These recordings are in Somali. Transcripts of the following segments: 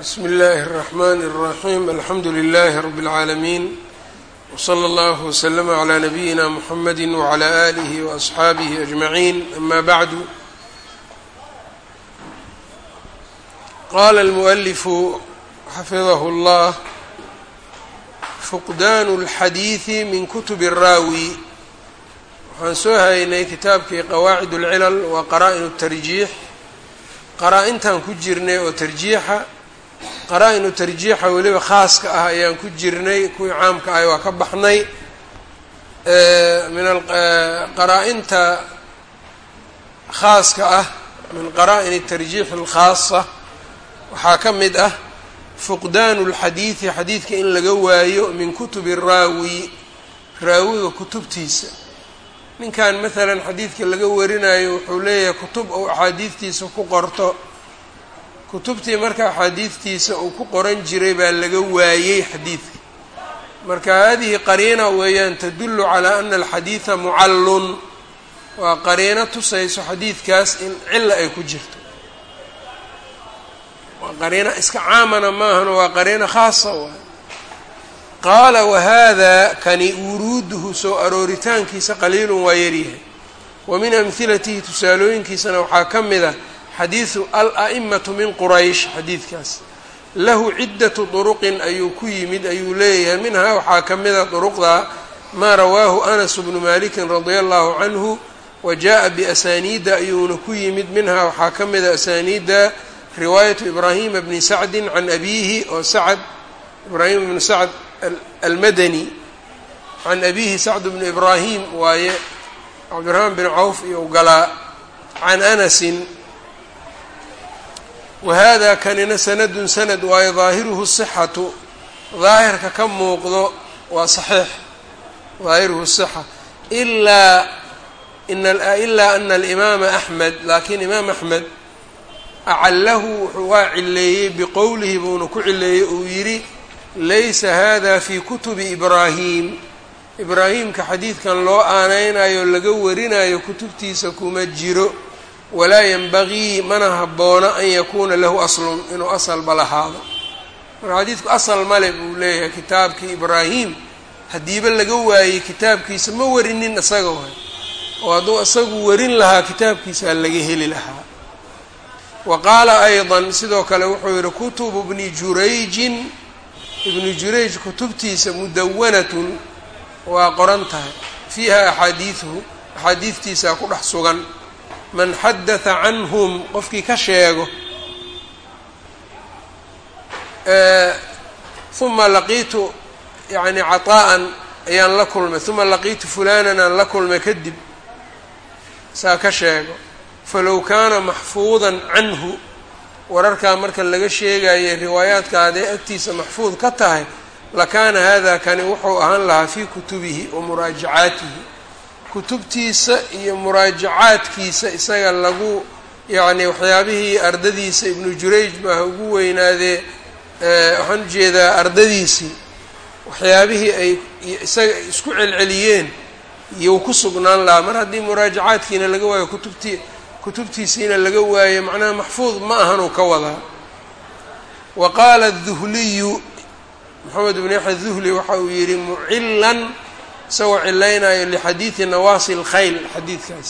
bsm اllaahi الرحmn الرaxيm alxamdu لlh رb العaalمين وslى اllه وslm عlى نbyina mحamd وعlى آlih وأصxaabih أجmaعin ama bعd qala الmؤlf xafidh اllah fuqdan الxadiiثi min kutb الraawi waxaan soo haynay kitaabkii qawaacid اlcilal wa qara'n الtarjiix qaraa-intaan ku jirnay oo tarjiixa qaraa-inu tarjiixa weliba khaaska ah ayaan ku jirnay kuwii caamka ahy waa ka baxnay. Min qaraa-inta khaaska ah min qaraa-in tarjiix alkhaasa waxaa ka mid ah fuqdaanu lxadiidi xadiidka in laga waayo min kutubi raawi raawiga kutubtiisa. Ninkan maalan xadiidka laga warinayo wuxuu leeyahay kutub ou axaadiidtiisa ku qorto kutubtii marka axaadiidtiisa uu ku qoran jiray baa laga waayey xadiidka. Marka hadihi qariina weeyaan tadullu calaa ana alxadiida mucallun. Waa qariino tusayso xadiidkaas in cilla ay ku jirto. Waa qariino iska caamana maahano waa qariino khaasa waay qaala wahada kani wuruuduhu? soo arooritaankiisa qaliilun waa yaryahay wa min amhilatihi tusaalooyinkiisana waxaa ka mid a xadiidu al-a'imatu min quraysh xadiidkaas. Lahu ciddatu duruqin ayuu ku yimid ayuu leeyahay. Minhaa waxaa ka mida duruqda maa rawaahu anas bnu malikin radia allahu canhu wa jaa biasaniida ayuuna ku yimid. Minhaa waxaa ka mida asaniidda riwaayatu ibraahima bni sacdin can abiihi oo sacd ibraahim bnu sacd almadani. Can abiihi sacd bnu ibraahim waaye cabdiraxmaan bin cawf iyo galaa. Can anasin wahada kanina sanadun sanad waayo daahiruhu sixatu daahirka ka muuqdo waa saxiix daahiruhu sixa ilaa ilaa ana alimaama axmed laakiin imaam axmed acallahu wuxuu waa cileeyey biqowlihi buuna ku cileeyey uu yidhi laysa hada fi kutubi ibraahim ibraahimka xadiidkan loo aaneynayo laga warinayo kutubtiisa kuma jiro walaa yanbagii mana habboona an yakuuna lahu aslun inuu asalba lahaado marka xadiidku asal male buu leeyahay kitaabkii ibraahim. Haddiiba laga waayey kitaabkiisa ma warinin isaga waay. Oo hadduu isagu warin lahaa kitaabkiisaa laga heli lahaa. Wa qaala ayضa sidoo kale wuxuu yihi kutubu bni jurayjin. Ibnu jurayj kutubtiisa mudawanatun waa qoran tahay. Fiiha axaadiiduhu axaadiidtiisaa ku dhex sugan man xadatha canhum qofkii ka sheego uma laqiitu yani caطaa'an ayaan la kulmay uma laqiitu fulanan aan la kulmay kadib saa ka sheego falow kaana maxfuudan canhu wararkaa marka laga sheegayay riwaayaadka hadday agtiisa maxfuud ka tahay lakaana hada kani wuxuu ahaan lahaa fii kutubihi wa muraajacaatihi kutubtiisa iyo muraajacaadkiisa isaga lagu yacni waxyaabihii ardadiisa ibnu jurayj baa ugu weynaadee waxaan u jeedaa ardadiisii. Waxyaabihii ay isaga isku celceliyeen iyou ku sugnaan lahaa. Mar haddii muraajacaadkiina laga waayo kutubtii kutubtiisiina laga waayo macnaha maxfuud ma ahanuu ka wadaa. Wa qaala aduhliyu moxamed bn yaxya duhli waxa uu yidhi mucilan isagoo cilaynayo lixadiidi nawaasi lkhayl xadiidkaas.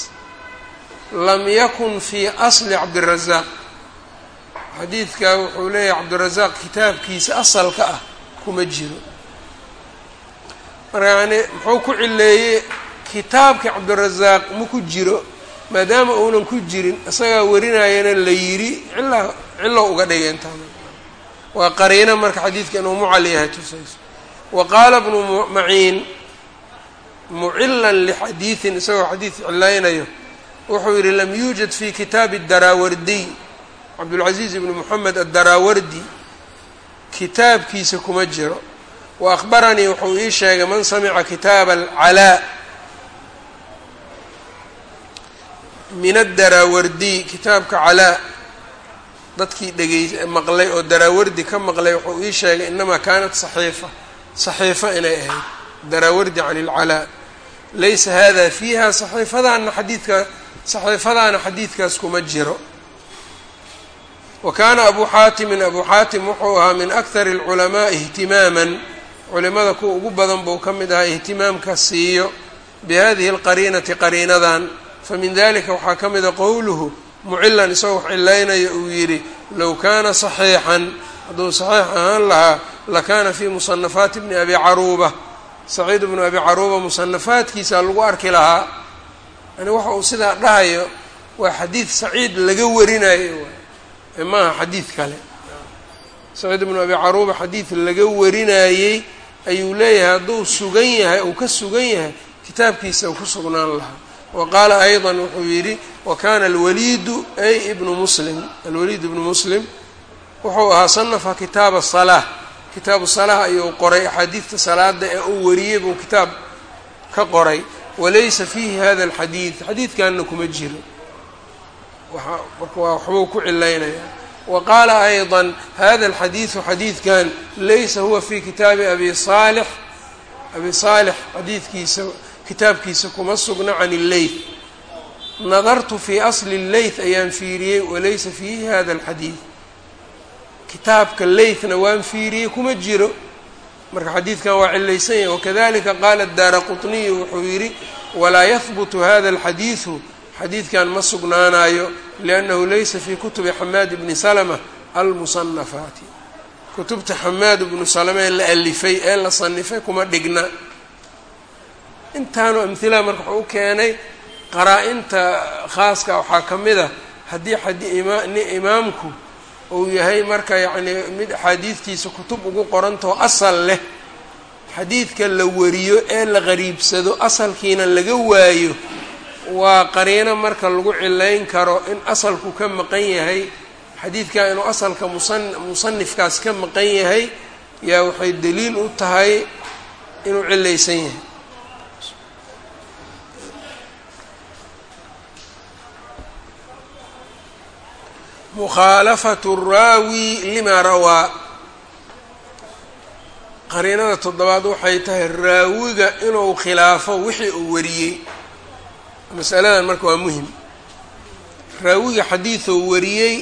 Lam yakun fii asli cabdirazaaq. Xadiidka wuxuu leeyahay cabdirazaaq kitaabkiisa asalka ah kuma jiro. Marka yani muxuu ku cileeyey kitaabka cabdirazaaq ma ku jiro maadaama uunan ku jirin isagaa warinayana la yidhi cillaa cillo uga dhigay intaan waa qariina marka xadiidka inuu mucal yahay tusayso. Wa qaala bnu maciin mucilan lixadiidin isagoo xadiid cilaynayo wuxuu yidhi lam yuujad fi kitaabi daraawardiy cabdulcaziiz ibni moxamed adaraawardi kitaabkiisa kuma jiro. Wa akhbaranii wuxuu ii sheegay man samica kitaaba alcalaa min adaraawardiy kitaabka calaa dadkii dhegeys maqlay oo daraawardi ka maqlay wuxuu ii sheegay inamaa kaanat saxiifa saxiifa inay ahayd daraawardi can ilcalaa laysa hada fiiha saxiifadaana xadiidka saxiifadaana xadiidkaas kuma jiro. Wa kaana abu xaatimin abu xaatim wuxuu ahaa min akhari alculamaai ihtimaaman. Culimada kuwa ugu badan buu ka mid ahaa ihtimaamka siiyo bihadihi alqariinati qariinadan. Famin dalika waxaa ka mida qowluhu mucilan isagoo wax cilaynaya uu yidhi low kaana saxiixan hadduu saxiix ahaan lahaa lakaana fii musanafaati bni abi caruuba saciid bnu abi caruuba musanafaadkiisa lagu arki lahaa. Yani waxa uu sidaa dhahayo waa xadiid saciid laga warinayo. Maaha xadiid kale. Saciid bnu abi caruuba xadiid laga warinayey ayuu leeyahay hadduu sugan yahay uu ka sugan yahay kitaabkiisa ku sugnaan lahaa. Wa qaala ayضa wuxuu yidhi wa kana alwaliidu ay ibnu muslim. Alwaliid ibnu muslim wuxuu ahaa sanafa kitaaba salaa kitaabu salaa ayuu qoray axaadiidta salaada ee uu wariyey buu kitaab ka qoray. Walaysa fiihi hada alxadiid xadiidkanna kuma jiro. Marka waxbuu ku cilaynaya wa qaala hada alxadiidu xadiidkan laysa huwa fi kitaabi abi saalix abi saalix xadiidkiisa kitaabkiisa kuma sugna can illeyth nadartu fii asli illeyth ayaan fiiriyey walaysa fiihi hada alxadiid kitaabka leythna waan fiiriyey kuma jiro. Marka xadiidkan waa cilaysan yahay wakadalika qaala daara quطniyu wuxuu yidhi walaa yahbutu hada alxadiidu xadiidkan ma sugnaanayo liannahu laysa fii kutubi xamaad bni salma almusanafaati kutubta xamaad bnu salama ee la alifay ee la sanifay kuma dhigna. Intaanu amhilaha marka wuxuu u keenay qaraa-inta khaaska waxaa ka mid a haddii imaamku uu yahay marka yacnii mid axaadiidtiisa kutub ugu qorantao asal leh. Xadiidka la wariyo ee la qariibsado asalkiina laga waayo waa qariino marka lagu cilayn karo in asalku ka maqan yahay. Xadiidkaa inuu asalka musan musanifkaas ka maqan yahay yaa waxay daliil u tahay inuu cilaysan yahay mukhaalafatu raawi limaa rawaa qariinada toddobaad waxay tahay raawiga inuu khilaafo wixii uu wariyey. Masaladan marka waa muhiim. Raawiga xadiiduu wariyey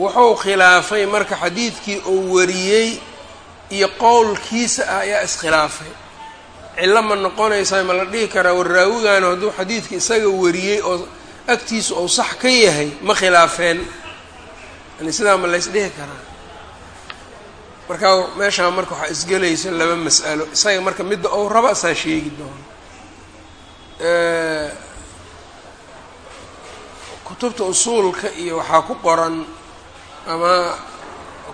wuxuu khilaafay marka xadiidkii uu wariyey iyo qowlkiisa ah ayaa iskhilaafay. Cillo ma noqonaysaa ma la dhihi karaa war raawigaanu hadduu xadiidka isaga wariyey oo agtiisa ou sax ka yahay ma khilaafeen. Yani sidaa ma lays dhihi karaa. Marka meeshaa marka waxaa isgelaysa laba mas'alo isaga marka midda ou raba asaa sheegi doono kutubta usuulka iyo waxaa ku qoran ama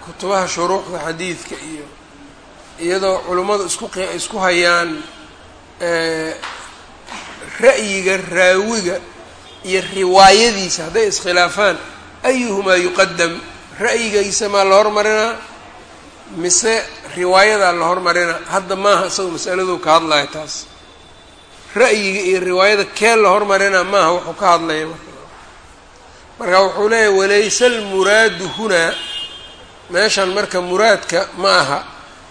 kutubaha shuruuxda xadiidka iyo iyadoo culummadu isku isku hayaan ra'yiga raawiga iyo riwaayadiisa hadday iskhilaafaan ayuhumaa yuqadam ra'yigiisa maa la hormarinaa mise riwaayadaa la hormarinaa hadda maaha isagoo masaladuu ka hadlaya taas. Ra'yiga iyo riwaayada kee la hormarinaa maaha wuxuu ka hadlaya marka. Wuxuu leeyahy walayse almuraadu hunaa meeshan marka muraadka ma aha.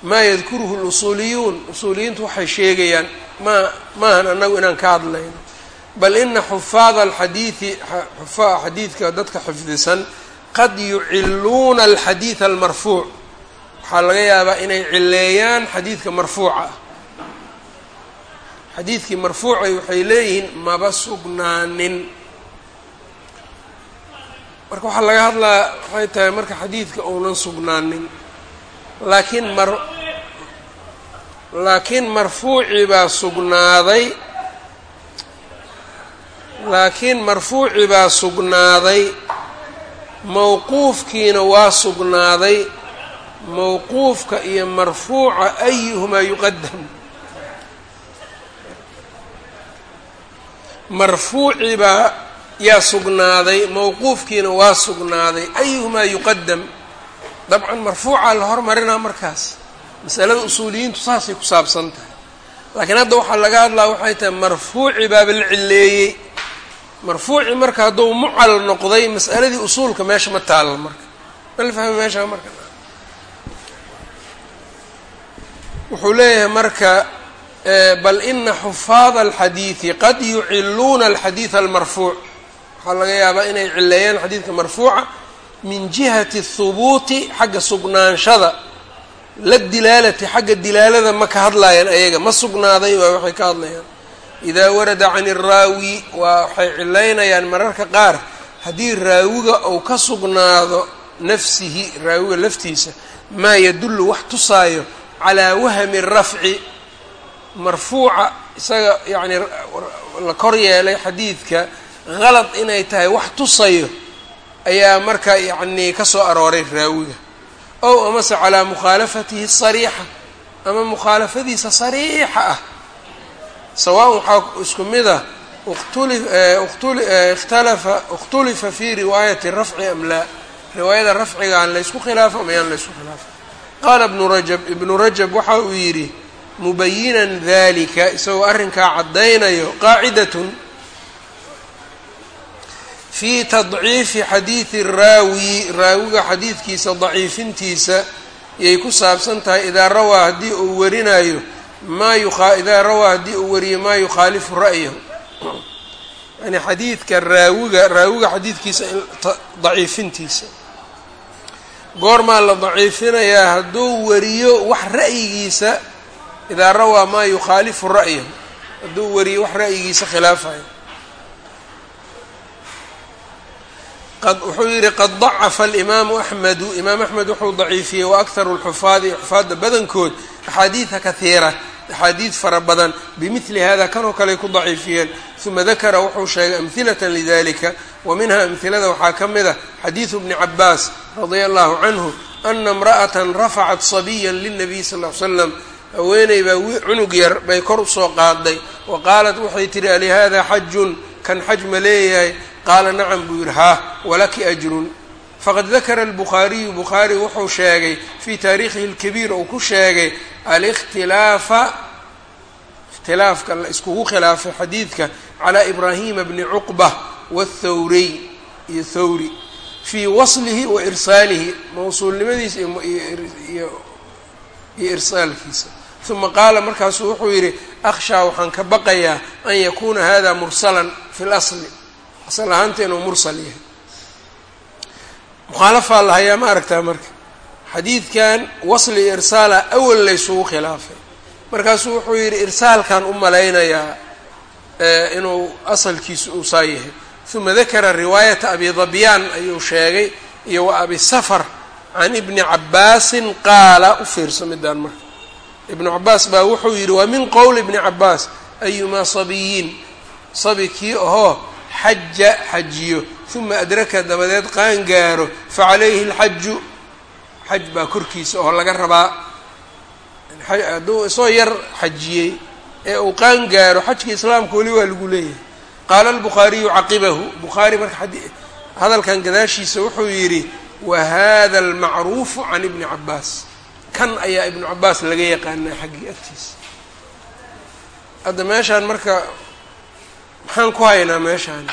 Maa yadkuruhu lusuuliyuun? Usuuliyiintu waxay sheegayaan maa maahan annagu inaan ka hadlayno bal ina xufaada alxadiidi xufaa xadiidka dadka xifdisan qad yuciluuna alxadiida almarfuuc waxaa laga yaabaa inay cileeyaan xadiidka marfuuca xadiidkii marfuucay waxay leeyihiin maba sugnaanin marka waxaa laga hadlaa waxay tahay marka xadiidka uunan sugnaanin laakiin mar laakiin marfuucii baa sugnaaday laakiin marfuuci baa sugnaaday mowquufkiina waa sugnaaday mowquufka iyo marfuuca ayuhumaa yuqadam marfuuci baa yaa sugnaaday mowquufkiina waa sugnaaday ayuhumaa yuqadam dabcan marfuucaa la hormarinaa markaas. Masalada usuuliyiintu saasay ku saabsan tahay. Laakiin hadda waxaa laga hadlaa waxay tahay marfuuci baaba la cileeyey marfuuci marka hadduu mucal noqday mas'aladii usuulka meesha ma taalla marka. Mal fahmi meesha marka? Wuxuu leeyahay marka bal ina xufaada alxadiidi qad yuciluuna alxadiida almarfuuc. Waxaa laga yaabaa inay cileeyaan xadiidka marfuuca min jihati hubuuti xagga sugnaanshada. La dilaalati xagga dilaalada ma ka hadlayaan ayaga. Ma sugnaaday waa waxay ka hadlayaan idaa warada can iraawi waa waxay cilaynayaan mararka qaar haddii raawiga uu ka sugnaado nafsihi raawiga laftiisa maa yadullu wax tusaayo calaa wahmi rafci marfuuca isaga yacni la kor yeelay xadiidka qalad inay tahay wax tusayo ayaa marka yacnii ka soo arooray raawiga ow amase calaa mukhaalafatihi sariixa ama mukhaalafadiisa sariixa ah sawaaءn waxaa isku mid ah ikhtalafa اkhtulifa fi riwaayati rafci am laa? Riwaayada rafciga aan laysku khilaafo ama yaan laysku khilaafo? Qaala ibnu rajab ibnu rajab waxa uu yidhi mubayinan dalika isagoo arrinkaa caddaynayo qaacidatun fii tadciifi xadiidi raawi raawiga xadiidkiisa daciifintiisa yay ku saabsan tahay idaa rawaa haddii uu warinayo idaa rawaa haddii uu wariyo maa yukhaalifu ra'yahu yani xadiidka raawiga raawiga xadiidkiisa daciifintiisa. Goormaa la daciifinayaa hadduu wariyo wax ra'yigiisa idaa rawaa maa yukhaalifu ra'yahu hadduu wariyo wax ra'yigiisa khilaafayo qad wuxuu yihi qad dacafa alimaamu axmedu imaam axmed wuxuu daciifiyey waakharu lxufaadi xufaadda badankood axaadiida kahiira axaadiid fara badan bimidli hada kanoo kaley ku daciifiyeen. Uma dakara wuxuu sheegay amhilata lidalika wa minha amhilada waxaa ka mid a xadiidu bni cabaas radia allahu canhu ana imra'atan rafacat sabiya lilnabiy sal l slam haweeney baa cunug yar bay kor u soo qaaday wa qaalat waxay tihi alihada xajun kan xaj ma leeyahay qaala nacam buu yihi haa walaki ajrun. Faqad dakara albukhaariyu bukhaari wuxuu sheegay fii taariikhihi اlkabiir uu ku sheegay alikhtilaafa ikhtilaafka la iskugu khilaafay xadiidka calaa ibraahima bni cuqba wathawriy iyo thawri fii waslihi wa irsaalihi mawsuulnimadiisa iyo irsaalkiisa. Uma qaala markaasuu wuxuu yidhi akhshaa waxaan ka baqayaa an yakuuna hada mursalan fi lasli asal ahaanta inuu mursal yahay. Mukhaalafaa la hayaa ma aragtaa marka? Xadiidkan wasli irsaala awal laysugu khilaafay. Markaasuu wuxuu yidhi irsaalkan u malaynayaa inuu asalkiisu uu saa yahay. Uma dakara riwaayata abi dabyaan ayuu sheegay iyo wa abi safar can ibni cabaasin qaala u fiirso midaan marka. Ibnu cabaas baa wuxuu yidhi waa min qowli ibni cabaas ayumaa sabiyiin sabi kii ahoo xaja xajiyo uma adraka dabadeed qaan gaaro. Facalayhi alxaju xaj baa korkiisa oo laga rabaa. Hadduu isoo yar xajiyey ee uu qaan gaaro xajka islaamka weli waa lagu leeyahay. Qaala albukhaariyu caqibahu. Bukhaari marka hadalkan gadaashiisa wuxuu yidhi wa hada almacruufu can ibni cabaas kan ayaa ibnu cabaas laga yaqaanaa xaggii agtiisa. Hadda meeshaan marka maxaan ku haynaa meeshaan?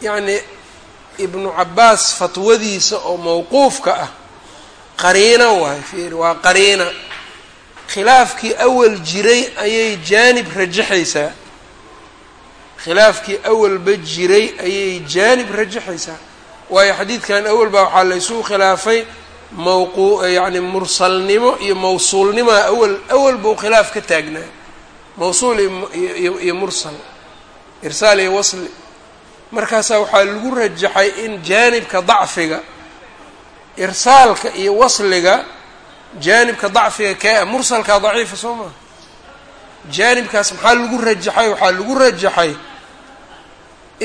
Yacni ibnu cabaas fatwadiisa oo mawquufka ah qariina waay fiiri waa qariina. Khilaafkii awal jiray ayay jaanib rajaxaysaa. Khilaafkii awalba jiray ayay jaanib rajaxaysaa. Waayo xadiidkan awal baa waxaa laysugu khilaafay mawqu yacni mursalnimo iyo mawsuulnimaa awal awal buu khilaaf ka taagnaa. Mawsuul iyo mursal irsaal iyo wasli markaasaa waxaa lagu rajaxay in jaanibka dacfiga irsaalka iyo wasliga jaanibka dacfiga kee a mursalkaa daciifa soo maha jaanibkaas maxaa lagu rajaxay? Waxaa lagu rajaxay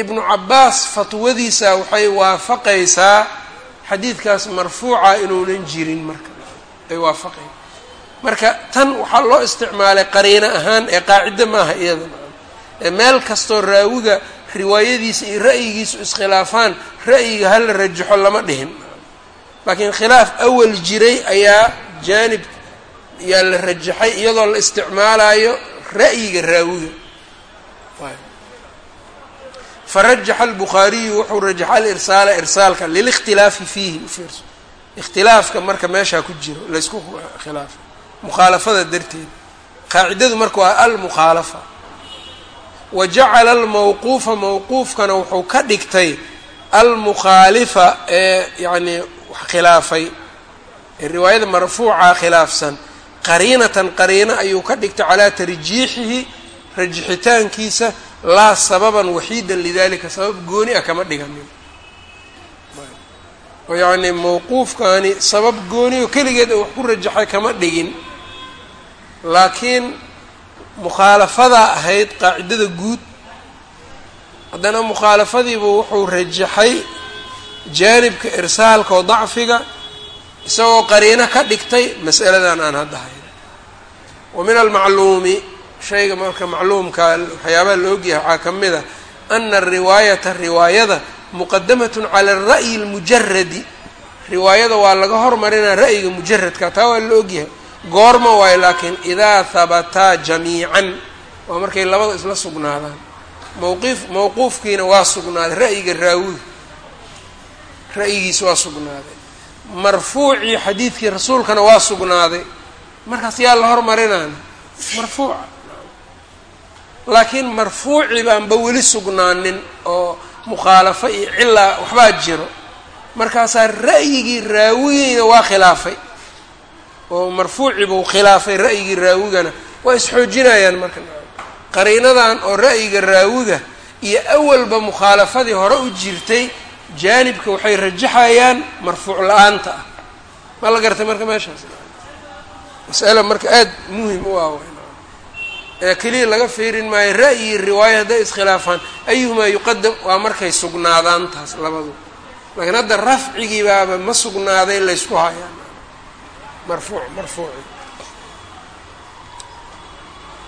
ibnu cabaas fatwadiisa waxay waafaqaysaa xadiidkaas marfuuca inuunan jirin marka. Ay waafaqayn marka tan waxaa loo isticmaalay qariino ahaan ee qaacido maaha iyada meel kastoo raawiga riwaayadiisa iyo ra'yigiisu iskhilaafaan ra'yiga hala rajaxo lama dhihin. Laakiin khilaaf awal jiray ayaa jaanib yaa la rajaxay iyadoo la isticmaalayo ra'yiga raawiga farajaxa albukhaariyu wuxuu rajaxa alirsaala irsaalka lilikhtilaafi fiihi ufiirso ikhtilaafka marka meeshaa ku jiro laysku khilaafay. Mukhaalafada darteed. Qaacidadu marka waa almukhaalafa wa jacala almawquufa mawquufkana wuxuu ka dhigtay almukhaalifa ee yacnii khilaafay. Ee riwaayada marfuuca khilaafsan qariinatan qariino ayuu ka dhigtay calaa tarjiixihi rajixitaankiisa laa sababan waxiidan lidalika sabab gooni ah kama dhiganin. Oo yacnii mawquufkaani sabab gooni oo keligeed wax ku rajaxay kama dhigin. Laakiin mukhaalafadaa ahayd qaacidada guud haddana mukhaalafadiibu wuxuu rajaxay jaanibka irsaalka oo dacfiga isagoo qariino ka dhigtay mas'aladan aan hadda hayn. Wa min almacluumi shayga marka macluumka waxyaabaha la ogyahay waxaa ka mid a ana riwaayata riwaayada muqadamatun cala alra'yi almujaradi riwaayada waa laga hormarinaa ra'yiga mujaradka taa waa la ogyahay goorma waayo laakiin idaa habataa jamiican waa markay labada isla sugnaadaan. Mawqiif mawquufkiina waa sugnaaday ra'yiga raawiga ra'yigiisa waa sugnaaday. Marfuucii xadiidkii rasuulkana waa sugnaaday. Markaas yaa la hormarinaan marfuuca laakiin marfuuci baanba weli sugnaanin oo mukhaalafo iyo cilaa waxbaa jiro. Markaasaa ra'yigii raawigiina waa khilaafay oo marfuuci buu khilaafay ra'yigii raawigana. Waa isxoojinayaan marka. Qariinadan oo ra'yiga raawiga iyo awalba mukhaalafadii hore u jirtay jaanibka waxay rajaxayaan marfuuc la'aanta ah. Ma la gartay marka meeshaas? Mas'ala marka aada muhiim u ah ee keliya laga fiirin maayo ra'yi riwaaya hadday iskhilaafaan ayuhumaa yuqadam waa markay sugnaadaan taas labadu. Laakiin hadda rafcigii baaba ma sugnaaday laysku hayaan marfuuc marfuuci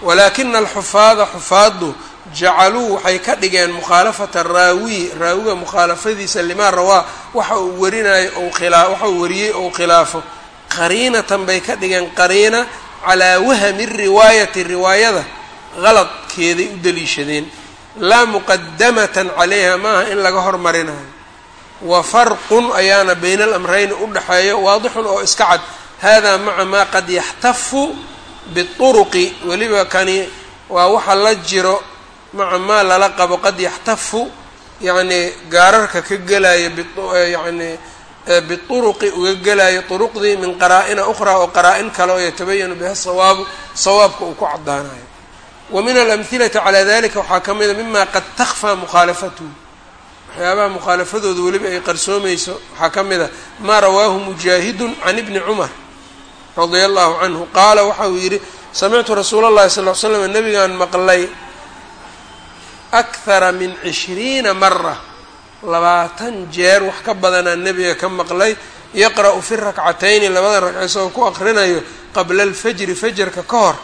walaakina alxufaada xufaaddu jacaluu waxay ka dhigeen mukhaalafata raawiyi raawiga mukhaalafadiisa limaa rawaa waxa uu warinayo waxa uu wariyey ou khilaafo qariinatan bay ka dhigeen qariina calaa wahmi riwaayati riwaayada qaladkeeday u daliishadeen laa muqadamatan calayha maaha in laga hormarinayo wa farqun ayaana bayna alamrayni dhaxeeyo waadixun oo iska cad hada maca maa qad yaxtafu biuruqi weliba kani waa waxa la jiro maca maa lala qabo qad yaxtafu yacnii gaararka ka gelaya yani biuruqi uga gelayo uruqdii min qaraa-ina ukhraa oo qaraa-in kale oo yatabayanu biha sawaabu sawaabka uu ku caddaanayo wa min alamhilati calaa dalika waxaa ka mida mima qad takfaa mukhaalafatuhu waxyaabaha mukhaalafadooda weliba ay qarsoomayso waxaa ka mid a maa rawaahu mujaahidun can ibni cumar radia allahu canhu qaala waxa uu yidhi samictu rasuula اllahi sal l slam nabigaan maqlay akhara min cishriina mara labaatan jeer wax ka badanaa nebiga ka maqlay yaqra'u fi rakcatayni labada ragco isagoo ku aqrinayo qabla alfajri fajarka ka hor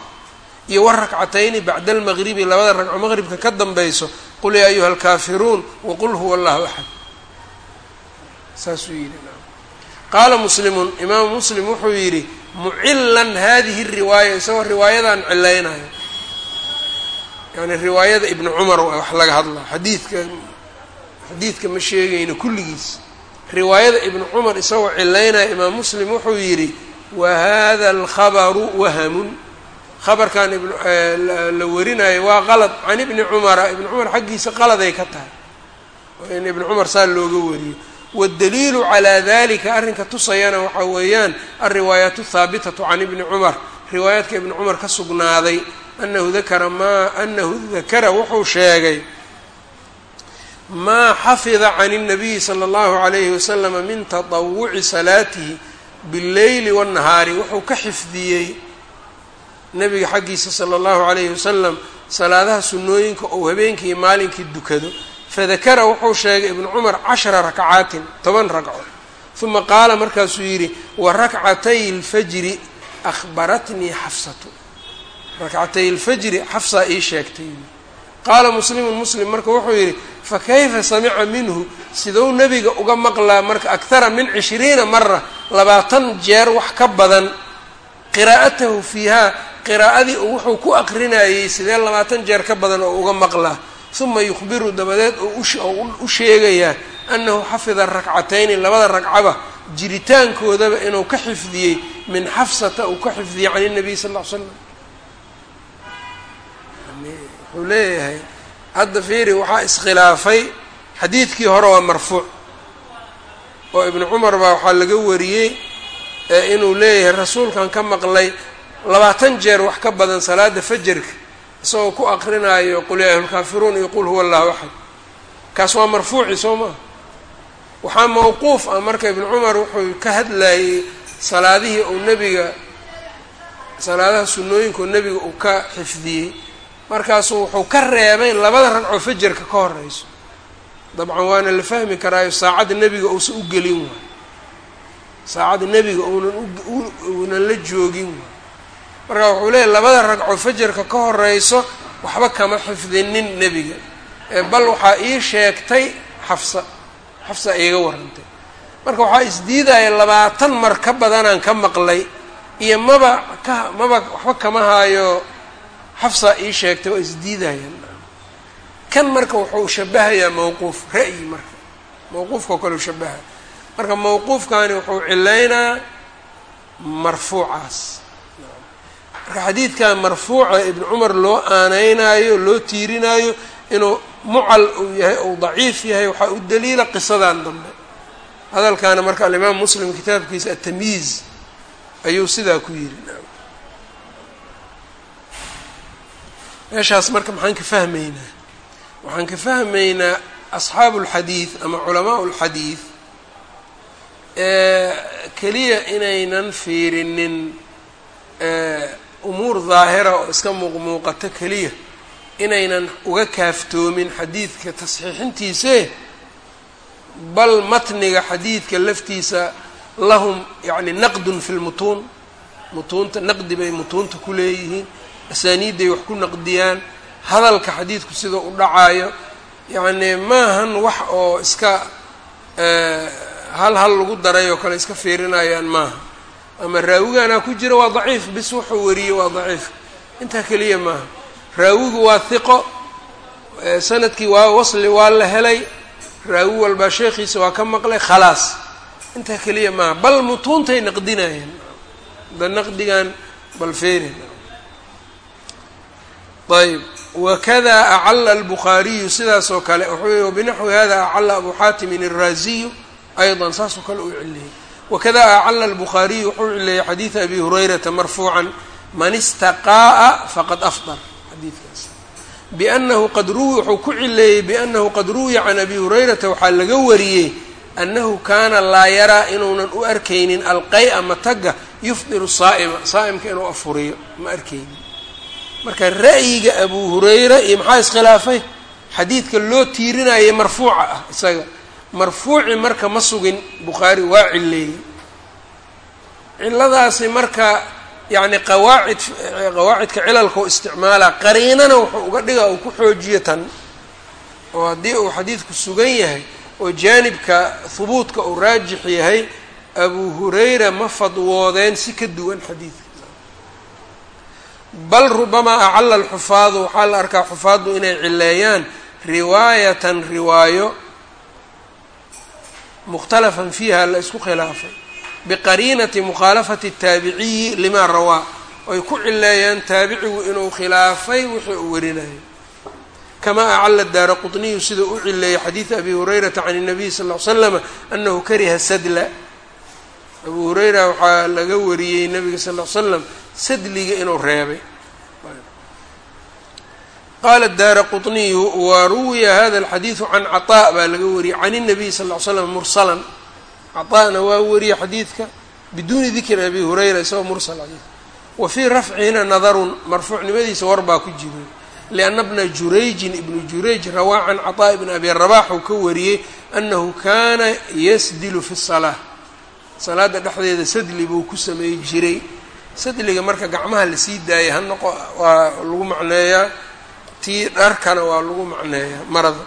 iyo warakcatayni bacda almaqribi labada ragco maqribka ka dambayso qul yaa ayuha alkaafiruun waqul huwa allahu axad. Saasuu yidhi qaala muslimun imaamu muslim wuxuu yidhi mucilan hadihi riwaaya isagoo riwaayadan cilaynayo yani riwaayada ibni cumar wax laga hadlaa xadiidka xadiidka ma sheegayno kulligiis. Riwaayada ibni cumar isagoo cilaynaya imaam muslim wuxuu yidhi wa hada alkhabaru wahamun. Khabarkan la warinayo waa qalad. Can ibni cumara ibni cumar xaggiisa qaladay ka tahay. In ibni cumar saa looga wariyo waddaliilu calaa dalika arrinka tusayana waxaa weeyaan alriwaayaat athaabitatu can ibni cumar riwaayaadka ibni cumar ka sugnaaday anahu dakara maa anahu dakara wuxuu sheegay maa xafida can الnabiyi slى اllahu عalayhi waslama min taطawuci salaatihi bاlleyli wالnahaari wuxuu ka xifdiyey nabiga xaggiisa salى اllahu عalayhi wasalam salaadaha sunnooyinka ou habeenkii maalinkii dukado fadakara wuxuu sheegay ibnu cumar cashara rakcaatin toban ragco uma qaala markaasuu yidhi wa rakcatay اlfajri ahbaratnii xafsatu rakcatay اlfajri xafsaa ii sheegtay qaala muslimun muslim marka wuxuu yidhi fakayfa samica minhu sidou nebiga uga maqlaa marka akhara min cishriina mara labaatan jeer wax ka badan qiraa'atahu fiihaa qiraa'adii uu wuxuu ku aqrinayey sidee labaatan jeer ka badan oo uga maqlaa uma yukhbiru dabadeed oo u sheegayaa annahu xafida rakcatayni labada ragcaba jiritaankoodaba inuu ka xifdiyey min xafsata uu ka xifdiyey can الnabiy sal ll ly slam wuxuu leeyahay hadda fiiri waxaa iskhilaafay xadiidkii hore waa marfuuc oo ibnu cumar baa waxaa laga wariyey inuu leeyahay rasuulkan ka maqlay labaatan jeer wax ka badan salaada fajarka isagoo ku aqrinaayo qul yaa ahlulkaafiruun iyo qul huwa allahu axad kaas waa marfuuci soo maha waxaa mawquuf ah marka ibnu cumar wuxuu ka hadlayey salaadihii uu nebiga salaadaha sunnooyinka oo nebiga uu ka xifdiyey. Markaasuu wuxuu ka reebay labada ragcoo fajarka ka horeyso. Dabcan waana la fahmi karaayo saacadda nebiga uusan u gelin waay. Saacadda nebiga uunan uunan la joogin waay marka wuxuu leeyahy labada ragcoo fajarka ka horeyso waxba kama xifdinin nebiga. Bal waxaa ii sheegtay xafsa. Xafsa iiga warantay. Marka waxaa isdiidaya labaatan mar ka badanaan ka maqlay. Iyo maba ka maba waxba kama haayo. Xafsa ii sheegtay waa isdiidayaan kan marka wuxuu shabahayaa mawquuf ra'yi marka. Mawquufkao kale u shabaha marka mawquufkani wuxuu cilaynaa marfuucaas marka xadiidkan marfuuca ibnu cumar loo aaneynaayo loo tiirinaayo inuu mucal uu yahay ou daciif yahay waxaa u daliila qisadan dambe. Hadalkaana marka alimaam muslim kitaabkiisa atamyiiz ayuu sidaa ku yidhi meeshaas marka maxaan ka fahmaynaa? Waxaan ka fahmaynaa asxaabu اlxadiid ama culamaau اlxadiid keliya inaynan fiirinin umuur daahira oo iska muuqmuuqato keliya inaynan uga kaaftoomin xadiidka tasxiixintiise bal matniga xadiidka laftiisa lahum yacni naqdun fi lmutuun mutuunta naqdi bay mutuunta ku leeyihiin asaaniidday wax ku naqdiyaan hadalka xadiidku sida u dhacaayo yacni maahan wax oo iska hal hal lagu daray oo kale iska fiirinayaan maaha ama raawigana ku jira waa daciif bis wuxuu wariyey waa daciif. Intaa keliya maaha. Raawigu waa hiqo sannadkii waa wasli waa la helay. Raawi walbaa sheekhiisa waa ka maqlay khalaas. Intaa keliya maaha. Bal mutuuntay naqdinayeen. Da naqdigan bal feeri. Ayb wakada acala albukhaariyu sidaas oo kale. Wuxuu yii wabinaxwi hada acalla abu xaatimin alraaziyu ayضa saasoo kale uu celiyey wakada acala albukhaariyu wuxuu cileeyey xadiida abi hurayrata marfuucan man istaqaa'a faqad afdar xadiidkaas biannahu qad ruwi wuxuu ku cileeyey biannahu qad ruwiya can abi hurayrata waxaa laga wariyey annahu kaana laa yaraa inuunan u arkaynin alqay-a mataga yufdiru saa'ima saa'imka inuu afuriyo ma arkaynin marka ra'yiga abu hurayra iyo maxaa iskhilaafay xadiidka loo tiirinayay marfuuca ah isaga marfuuci marka ma sugin bukhaari waa cileeyey ciladaasi marka yacni qawaacid qawaacidka cilalka u isticmaalaa qariinana wuxuu uga dhigaa uu ku xoojiyo tan oo haddii uu xadiidku sugan yahay oo jaanibka hubuudka uu raajix yahay abu hurayra ma fadwoodeen si ka duwan xadiidka. Bal rubamaa acala alxufaadu waxaa la arkaa xufaaddu inay cileeyaan riwaayatan riwaayo mukhtalafan fiiha la isku khilaafay. Biqariinati mukhaalafati taabiciyi limaa rawaa. Ay ku cileeyeen taabicigu inuu khilaafay wixii uu warinayay. Kamaa acala daara qutniyu sida u cileeyey xadiida abi hurayrata can الnabiy sal ly slama anahu kariha sadla. Abu hurayra waxaa laga wariyey nabiga sal l slam sadliga inuu reebay qaala daara quطniyu wa ruwiya hada alxadiidu can caطaa baa laga wariyey can الnabiy sal ll slam mursalan caطaana waa wariyey xadiidka biduuni dikri abi hurayra isagoo mursal xadiid wa fii rafcihina nadarun marfuucnimadiisa war baa ku jiro lianna bna jurayjin ibnu jurayj rawaa can caطaa bn abi rabax uu ka wariyey anahu kana yasdilu fi الsalaa salaada dhexdeeda sadli buu ku sameey jiray sadliga marka gacmaha lasii daayay ha noqo waa lagu macneeyaa tii dharkana waa lagu macneeyaa marada.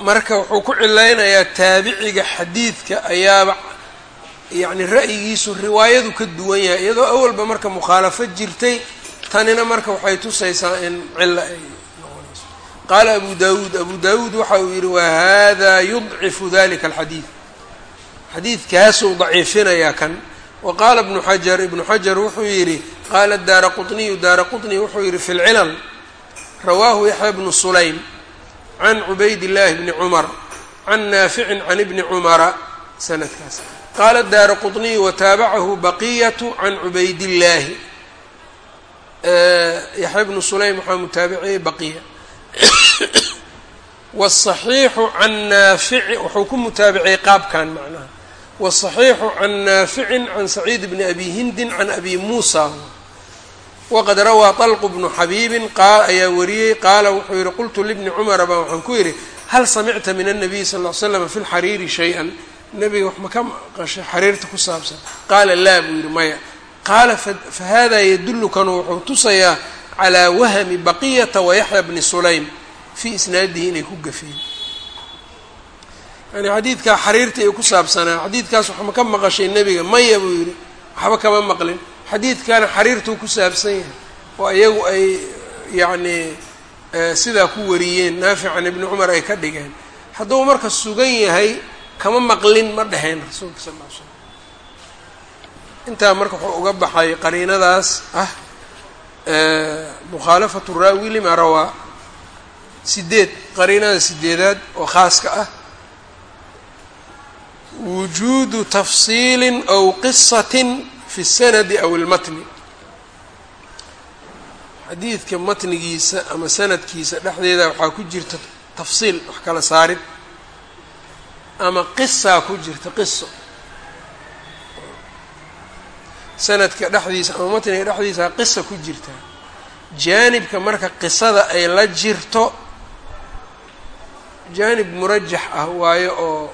Marka wuxuu ku cilaynayaa taabiciga xadiidka ayaaba yacni ra'yigiisu riwaayadu ka duwan yahay iyadoo awalba marka mukhaalafo jirtay tanina marka waxay tusaysaa in cilo ay noqonayso. Qaala abu dawuud abu dawuud waxa uu yihi wahada yudcifu dalika alxadiid. Xadiidkaasuu daciifinayaa kan wa qaala ibnu xajar ibnu xajar wuxuu yidhi qaala daara quطniyu daara quطni wuxuu yihi fi lcilal rawaahu yaxya bnu sulaym can cubayd llaahi bni cumar can naaficin can ibni cumara sanadkaas qaala daara quطniy wataabacahu baqiyatu can cubaydillaahi yaxya bnu sulaym waxaa mutaabiciyey baqiya wالصaxiixu can naafici wuxuu ku mutaabiciyey qaabkan macnaha wالصaxiixu can naaficin can saciid bni abi hindin can abi muusa waqad rawaa طalqu bnu xabiibin qaal ayaa wariyey qaala wuxuu yihi qultu libni cumara baa waxaan ku yidhi hal samicta min الnabiy sal ll ly slam fi lxariiri shay-a nabiga wax ma ka maqashay xariirta ku saabsan qaala laa buu yihi maya qaala fahada yadulukanu wuxuu tusayaa calaa wahmi baqiyata wayaxya bni sulaym fii isnaadihi inay ku gafeen yani xadiidkaa xariirta ay ku saabsanaa xadiidkaas wax ma ka maqashay nebiga maya buu yihi waxba kama maqlin. Xadiidkana xariirtuu ku saabsan yahay oo iyagu ay yacnii sidaa ku wariyeen naafican ibni cumar ay ka dhigeen. Hadduu marka sugan yahay kama maqlin ma dheheen rasuulka sal ll slam intaa marka wuxuu uga baxay qariinadaas ah mukhaalafatu raawi lima rawaa sideed qariinada sideedaad oo khaaska ah wujuudu tafsiilin aw qisatin fi sanadi aw ilmatni xadiidka matnigiisa ama sanadkiisa dhexdeeda waxaa ku jirta tafsiil wax kala saarid ama qisaa ku jirta qiso sanadka dhexdiisa ama matniga dhexdiisa qisa ku jirtaa jaanibka marka qisada ay la jirto jaanib murajax ah waayo oo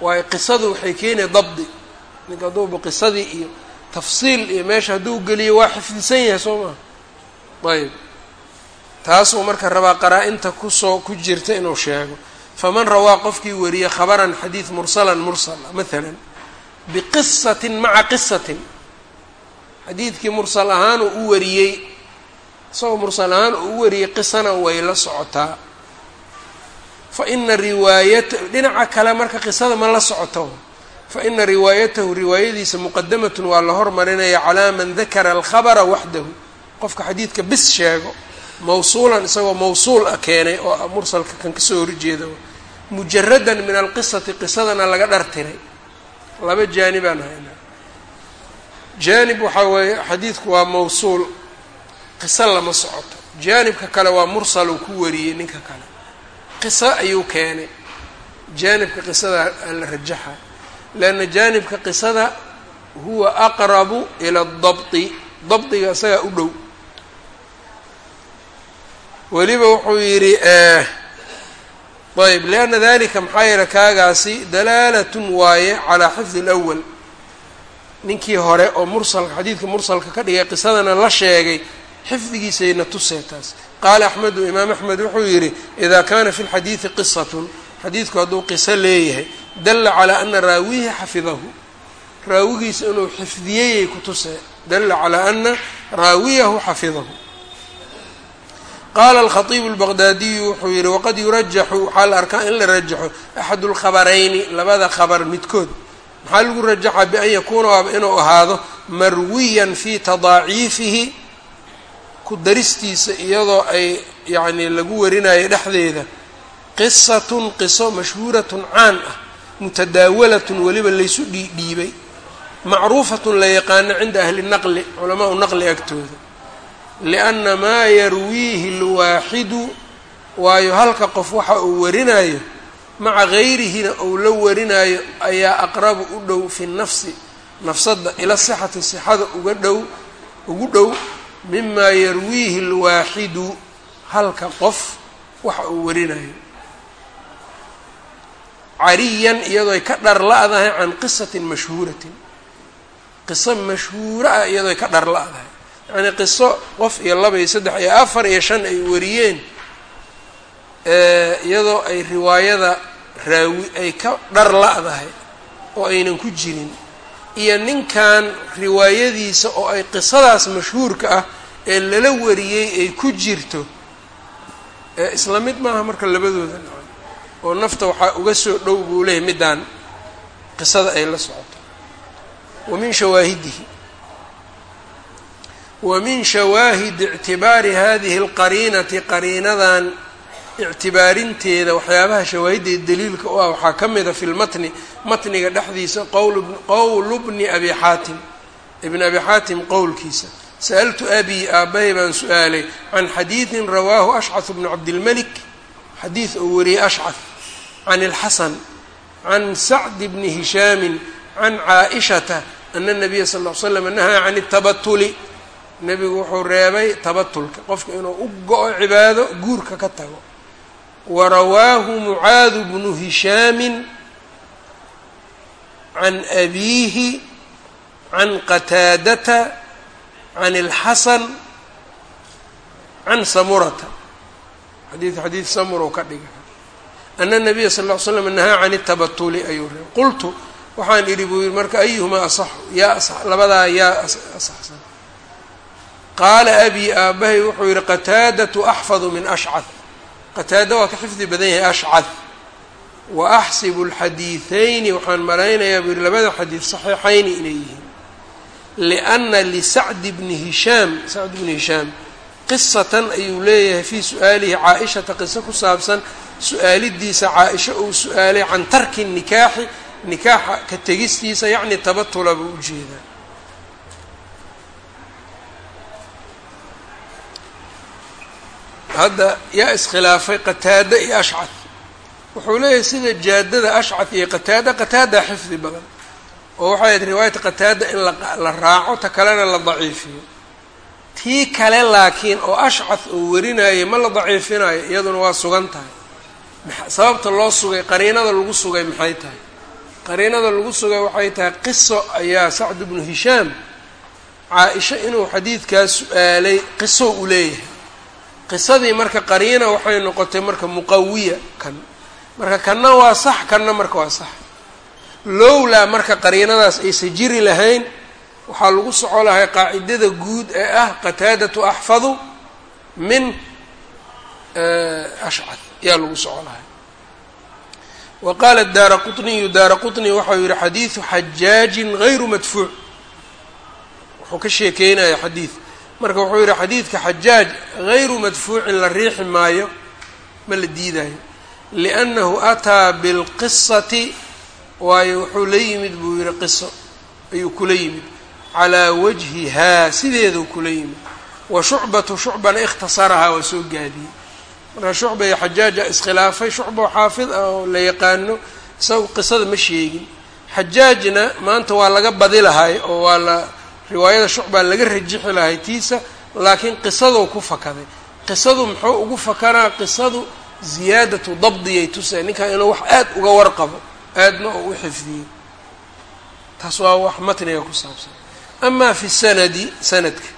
waayo qisadu waxay keenaya dabdi. Ninka hadduuba qisadii iyo tafsiil iyo meesha hadduu geliyo waa xifdisan yahay soo maha ayb taasuu marka rabaa qaraa-inta ku soo ku jirta inuu sheego. Faman rawaa qofkii wariye khabaran xadiid mursalan mursala maalan biqisatin maca qisatin. Xadiidkii mursal ahaan uu u wariyey isagoo mursal ahaan uu u wariyey qisana way la socotaa fa ina riwaayata dhinaca kale marka qisada ma la socoto. Fa ina riwaayatahu riwaayadiisa muqadamatun waa la hormarinaya calaa man dakara alkhabara waxdahu qofka xadiidka bis sheego mawsuulan isagoo mawsuul ah keenay oo mursalka kan ka soo horjeeda mujaradan min alqisati qisadana laga dhartiray. Laba jaanibaan jaanib waxaa weeye xadiidku waa mawsuul qiso lama socoto. Jaanibka kale waa mursal uu ku wariyey ninka kale qiso ayuu keenay. Jaanibka qisada la rajaxa. Leanna jaanibka qisada huwa aqrabu ila adabti dabdiga isagaa u dhow. Weliba wuxuu yidhi ayb lianna dalika maxaa yeele kaagaasi dalaalatun waaye calaa xifdi اlأwal ninkii hore oo mursalka xadiidka mursalka ka dhigay qisadana la sheegay xifdigiisayna tusee taas qaala axmedu imaam axmed wuxuu yidhi ida kana fi lxadiidi qisatun xadiidku hadduu qiso leeyahay dala calaa ana raawihi xafidahu raawigiisa inuu xifdiyeyay ku tusee dala calaa ana raawiyahu xafidahu qaala alkhatiibu albaqdaadiyu wuxuu yihi waqad yurajaxu waxaa la arkaa in la rajaxo axadu lkhabarayni labada khabar midkood maxaa lagu rajaxaa bian yakuuna waaba inuu ahaado marwiyan fii tadaaciifihi ku daristiisa iyadoo ay yacni lagu warinayo dhexdeeda. Qisatun qiso mashhuuratun caan ah mutadaawalatun weliba laysu dhiidhiibay macruufatun la yaqaano cinda ahli naqli culamaau naqli agtooda. Lianna maa yarwiihi lwaaxidu waayo halka qof waxa uu warinayo maca gayrihina uu la warinayo ayaa aqrabu u dhow fi nafsi nafsadda ila sixati sixada uga dhow ugu dhow mimaa yarwiihi lwaaxidu halka qof waxa uu warinayo. Cariyan iyadoo ka dhar la-dahay can qisatin mashhuuratin. Qiso mashhuura ah iyadoo ka dhar la-dahay. Yacnii qiso qof iyo laba iyo saddex iyo afar iyo shan ay wariyeen iyadoo ay riwaayada raawi ay ka dhar la-dahay oo aynan ku jirin iyo ninkan riwaayadiisa oo ay qisadaas mashhuurka ah ee lala wariyey ay ku jirto isla mid maaha marka labadooda oo nafta waxaa uga soo dhow buu leeyahy middaan qisada ay la socoto. Wa min shawaahidihi. Wa min shawaahidi ictibaari hadihi alqariinati qariinadan ictibaarinteeda waxyaabaha shawaahidda daliilka u ah waxaa ka mida fi lmatni matniga dhexdiisa qowlu bni abi xaatim ibn abi xaatim qowlkiisa. Sa'altu abii aabbahay baan su'aalay can xadiidin rawaahu ashcath bnu cabdilmalik. Xadiid oo wariyey ashcah can ilxasan can sacdi bni hishaamin can caaishata ana nabiya sal ly slam nahaa can tabatuli nebigu wuxuu reebay tabatulka qofka inuu u go-o cibaado guurka ka tago wa rawaahu mucaadu bnu hishaamin can abiihi can qataadata can ilxasan can samurata xadiid xadiid samuro ka dhiga ana nabiya sal ll ly slam nahaa can tabatuli ayuu reebay qultu waxaan idhi buu yihi marka ayuhumaa asaxu yaa labadaa yaa asaxsan qaala abii aabbahay wuxuu yihi qataadatu axfadu min ashcad qataada waa ka xifdi badan yahay ashcad. Wa axsibu alxadiidayni waxaan malaynayaa buu yihi labada xadiid saxiixayni inay yihiin. Lianna lisacdi bni hishaam sacd bni hishaam qisatan ayuu leeyahay fii su'aalihi caa-ishata qiso ku saabsan su'aalidiisa caa-isha uu su'aalay can tarki nikaaxi nikaaxa ka tegistiisa yacni tabatula buu u jeedaa hadda yaa iskhilaafay qataada iyo ashcad wuxuu leeyahay sida jaadada ashcad iyo qataada qataada xifdi badan. Oo waxay ahayd riwaayata qataada in la raaco ta kalena la daciifiyo. Tii kale laakiin oo ashcad oo warinayay ma la daciifinayo iyaduna waa sugan tahay. Sababta loo sugay qariinada lagu sugay maxay tahay? Qariinada lagu sugay waxay tahay qiso ayaa sacd bnu hishaam caa-isha inuu xadiidkaas su'aalay qiso u leeyahay qisadii marka qariina waxay noqotay marka muqawiya kan. Marka kanna waa sax kanna marka waa sax. Lowlaa marka qariinadaas aysan jiri lahayn waxaa lagu soco lahay qaacidada guud ee ah qataadatu axfadu min ashcad ayaa lagu soco lahay wa qaala daara quطniyu daara quطni waxau yihi xadiidu xajaajin gayru madfuuc. Wuxuu ka sheekeynaya xadiid marka wuxuu yihi xadiidka xajaaj gayru madfuucin la riixi maayo ma la diidayo liannahu ataa bilqisati waayo wuxuu la yimid buu yihi qiso ayuu kula yimid calaa wajhihaa sideeduu kula yimid. Wa shucbatu shucbana ikhtasarahaa waa soo gaabiyey marka shucba iyo xajaaja iskhilaafay shucba oo xaafid ah oo la yaqaano isagu qisada ma sheegin. Xajaajna maanta waa laga badi lahay oo waa la riwaayada shucbaa laga rajixi lahay tiisa laakiin qisaduu ku fakaday. Qisadu muxuu ugu fakanaa? Qisadu ziyaadatu dabdiyay tusay ninkan inuu wax aad uga warqabo aadna oo u xifdiyey taas waa wax matniga ku saabsan. Amaa fi sanadi sanadka.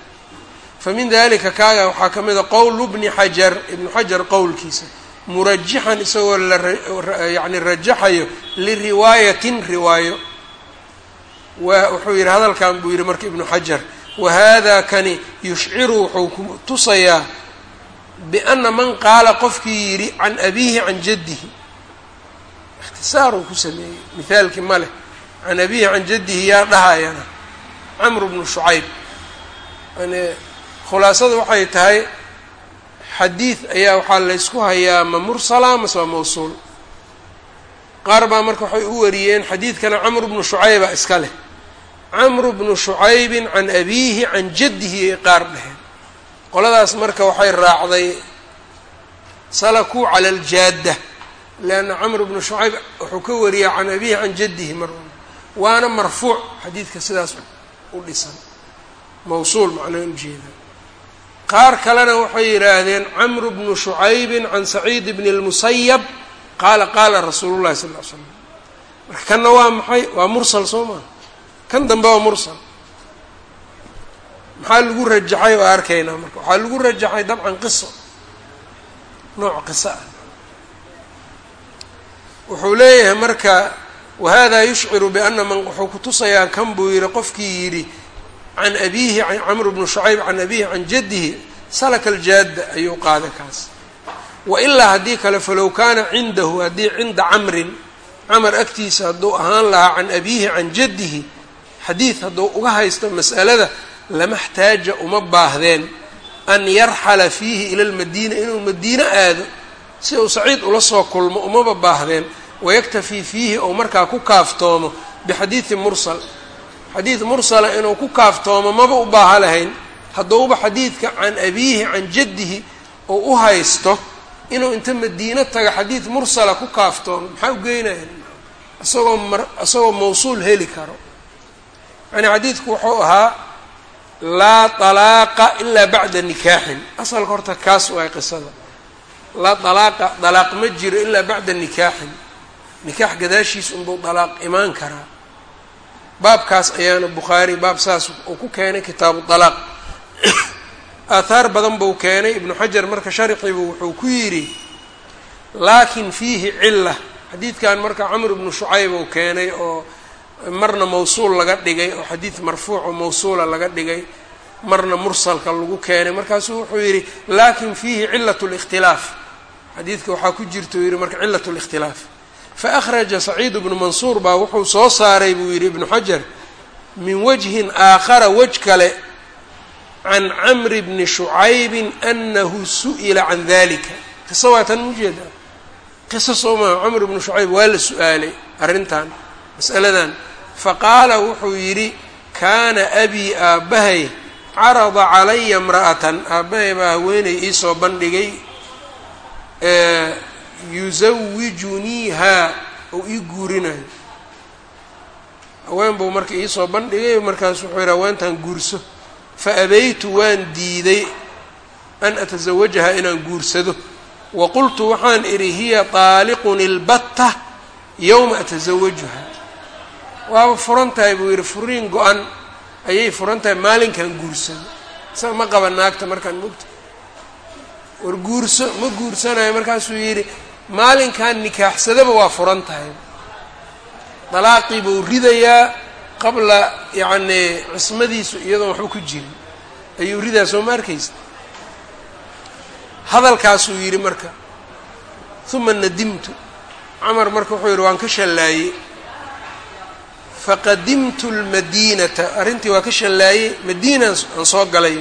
Fa min dalika kaaga waxaa ka mid a qowlu bni xajar ibnu xajar qowlkiisa. Murajixan isagoo la yani rajaxayo liriwaayatin riwaayo. wa wuxuu yihi hadalkan buu yihi marka ibnu xajar wahada kani yushciru wuxuu ku tusayaa biana man qaala qofkii yidhi can abiihi can jaddihi ikhtisaar uu ku sameeyey. Mithaalkii ma leh can abiihi can jaddihi yaa dhahayana. Camru bnu shucayb. Yani khulaasada waxay tahay xadiid ayaa waxaa laysku hayaa ma mursala mase waa mawsuul. Qaar baa marka waxay u wariyeen xadiidkana camru bnu shucayba iska leh camru bnu shucaybin can abiihi can jaddihi ay qaar dheheen qoladaas marka waxay raacday salakuu cala aljaadda leanna camru bnu shucayb wuxuu ka wariyaa can abiihi can jaddihi mar waana marfuuc xadiidka sidaas u dhisan. Mawsuul macnaa ujeeda qaar kalena waxay yidhaahdeen camru bnu shucaybin can saciid bni اlmusayab qaala qaala rasuulu llahi sal ly slam marka kanna waa maxay? Waa mursal soo maa kan dambe waa mursal. Maxaa lagu rajaxay oo arkaynaa marka? Waxaa lagu rajaxay dabcan qiso. Nooc qiso ah. Wuxuu leeyahay marka wahada yushciru biana man wuxuu kutusayaa kan buu yihi qofkii yidhi can abiihi camr bnu shucayb can abiihi can jaddihi salaka aljaadda ayuu qaaday kaas. Wailaa haddii kale falow kaana cindahu haddii cinda camrin camar agtiisa hadduu ahaan lahaa can abiihi can jaddihi xadiid hadduu uga haysto mas'alada lama xtaaja uma baahdeen an yarxala fiihi ila lmadiina inuu madiino aado si uu saciid ula soo kulmo umaba baahdeen wayaktafii fiihi ou markaa ku kaaftoomo bixadiidi mursal. Xadiid mursala inuu ku kaaftoomo maba u baaha lahayn hadduuba xadiidka can abiihi can jaddihi oo u haysto inuu inta madiino taga xadiid mursala ku kaaftoomo maxaa u geynaya isagoo mar isagoo mawsuul heli karo yani xadiidku wuxuu ahaa laa dalaaqa ilaa bacda nikaaxin. Asalka horta kaas waay qisada. Laa dalaaqa dalaaq ma jiro ilaa bacda nikaaxin. Nikaax gadaashiis unbuu dalaaq imaan karaa. Baabkaas ayaana bukhaari baab saas uu ku keenay kitaabu dalaaq aathaar badan buu keenay ibnu xajar marka sharxibu wuxuu ku yidhi laakin fiihi cila xadiidkan marka camr ibnu shucayb uu keenay oo marna mawsuul laga dhigay oo xadiid marfuuc oo mawsuula laga dhigay marna mursalka lagu keenay markaasuu wuxuu yidhi laakin fiihi cilat اlاkhtilaaf xadiidka waxaa ku jirta uu yidhi marka cilat اlاkhtilaaf faأkhraja saciid bnu mansuur baa wuxuu soo saaray buu yidhi ibnu xajar min wajhin aakhara wej kale can camri bni shucaybi anahu su'ila can dalika qiso waa tan ujeeda qiso soo maha camr bnu shucayb waa la su-aalay arrintan mas'aladan faqaala wuxuu yidhi kaana abii aabbahay carada calaya imra'atan. Aabbahay baa haweenay iisoo bandhigay yusawijuniihaa ou ii guurinayo. Haween buu marka iisoo bandhigay markaas wuxuu yidhi haweentan guurso. Fa abaytu waan diiday an atasawajaha inaan guursado. Wa qultu waxaan idhi hiya taaliqun ilbatta yowma atasawajuha waaba furan tahay buu yidhi furiin go-an. Ayay furan tahay maalinkan guursado isaga ma qaba naagta markaan mogta war guurso ma guursanayo markaasuu yidhi maalinkan nikaaxsadaba waa furan tahay. Dalaaqii buu ridayaa qabla yacnii cismadiisu iyadoon waxba ku jirin. Ayuu ridaa soo ma arkaysa hadalkaasuu yidhi marka uma nadimtu. Camar marka wuxuu yidhi waan ka shallaayey faqadimtu lmadiinata arrintii waa ka shallaayey madiinaan aan soo galay.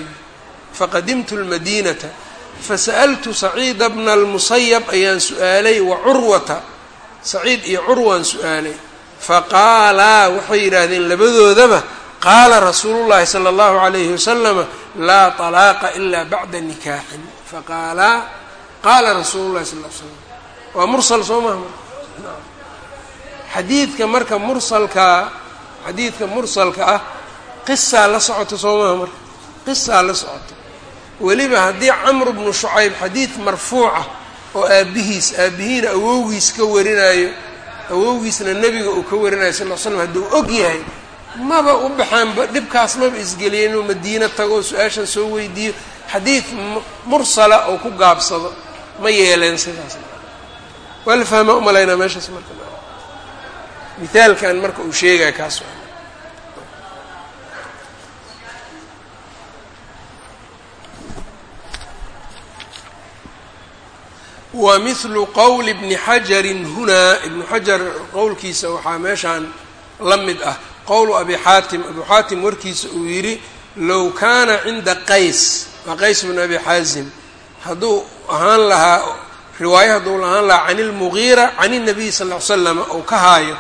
Faqadimtu lmadiinata fasa'altu saciida bna almusayab ayaan su'aalay wa curwata saciid iyo curwaan su'aalay. Faqaalaa waxay yidhaahdeen labadoodaba qaala rasuulu llahi sala allahu calayhi wasalama laa طalaaqa ilaa bacda nikaaxin. Faqaalaa qaala rasuulu llahi sal l slam waa mursal soo maha xadiidka marka mursalkaa xadiidka mursalka ah qisaa la socoto soo maha marka. Qisaa la socoto. Weliba haddii camru bnu shucayb xadiid marfuuca oo aabbihiis aabbihiina awowgiis ka warinayo awowgiisna nebiga uu ka warinayo sal l slam hadduu og yahay maba u baxaanba dhibkaas maba isgeliyay inuu madiino tago oo su'aashan soo weydiiyo. Xadiid mursala oo ku gaabsado ma yeeleen sidaas. Waa la fahmaa umalaynaa meeshaas marka mithaalkan marka uu sheegaya kaas. Wa mithlu qowli bni xajarin hunaa ibnu xajar qowlkiisa waxaa meeshaan la mid ah. Qowlu abi xaatim abu xaatim warkiisa uu yidhi low kaana cinda qays waa qays bnu abi xaasim. Hadduu ahaan lahaa riwaayo hadduu ahaan lahaa can ilmugiira can الnabiy sal ll ly slam ou ka haayo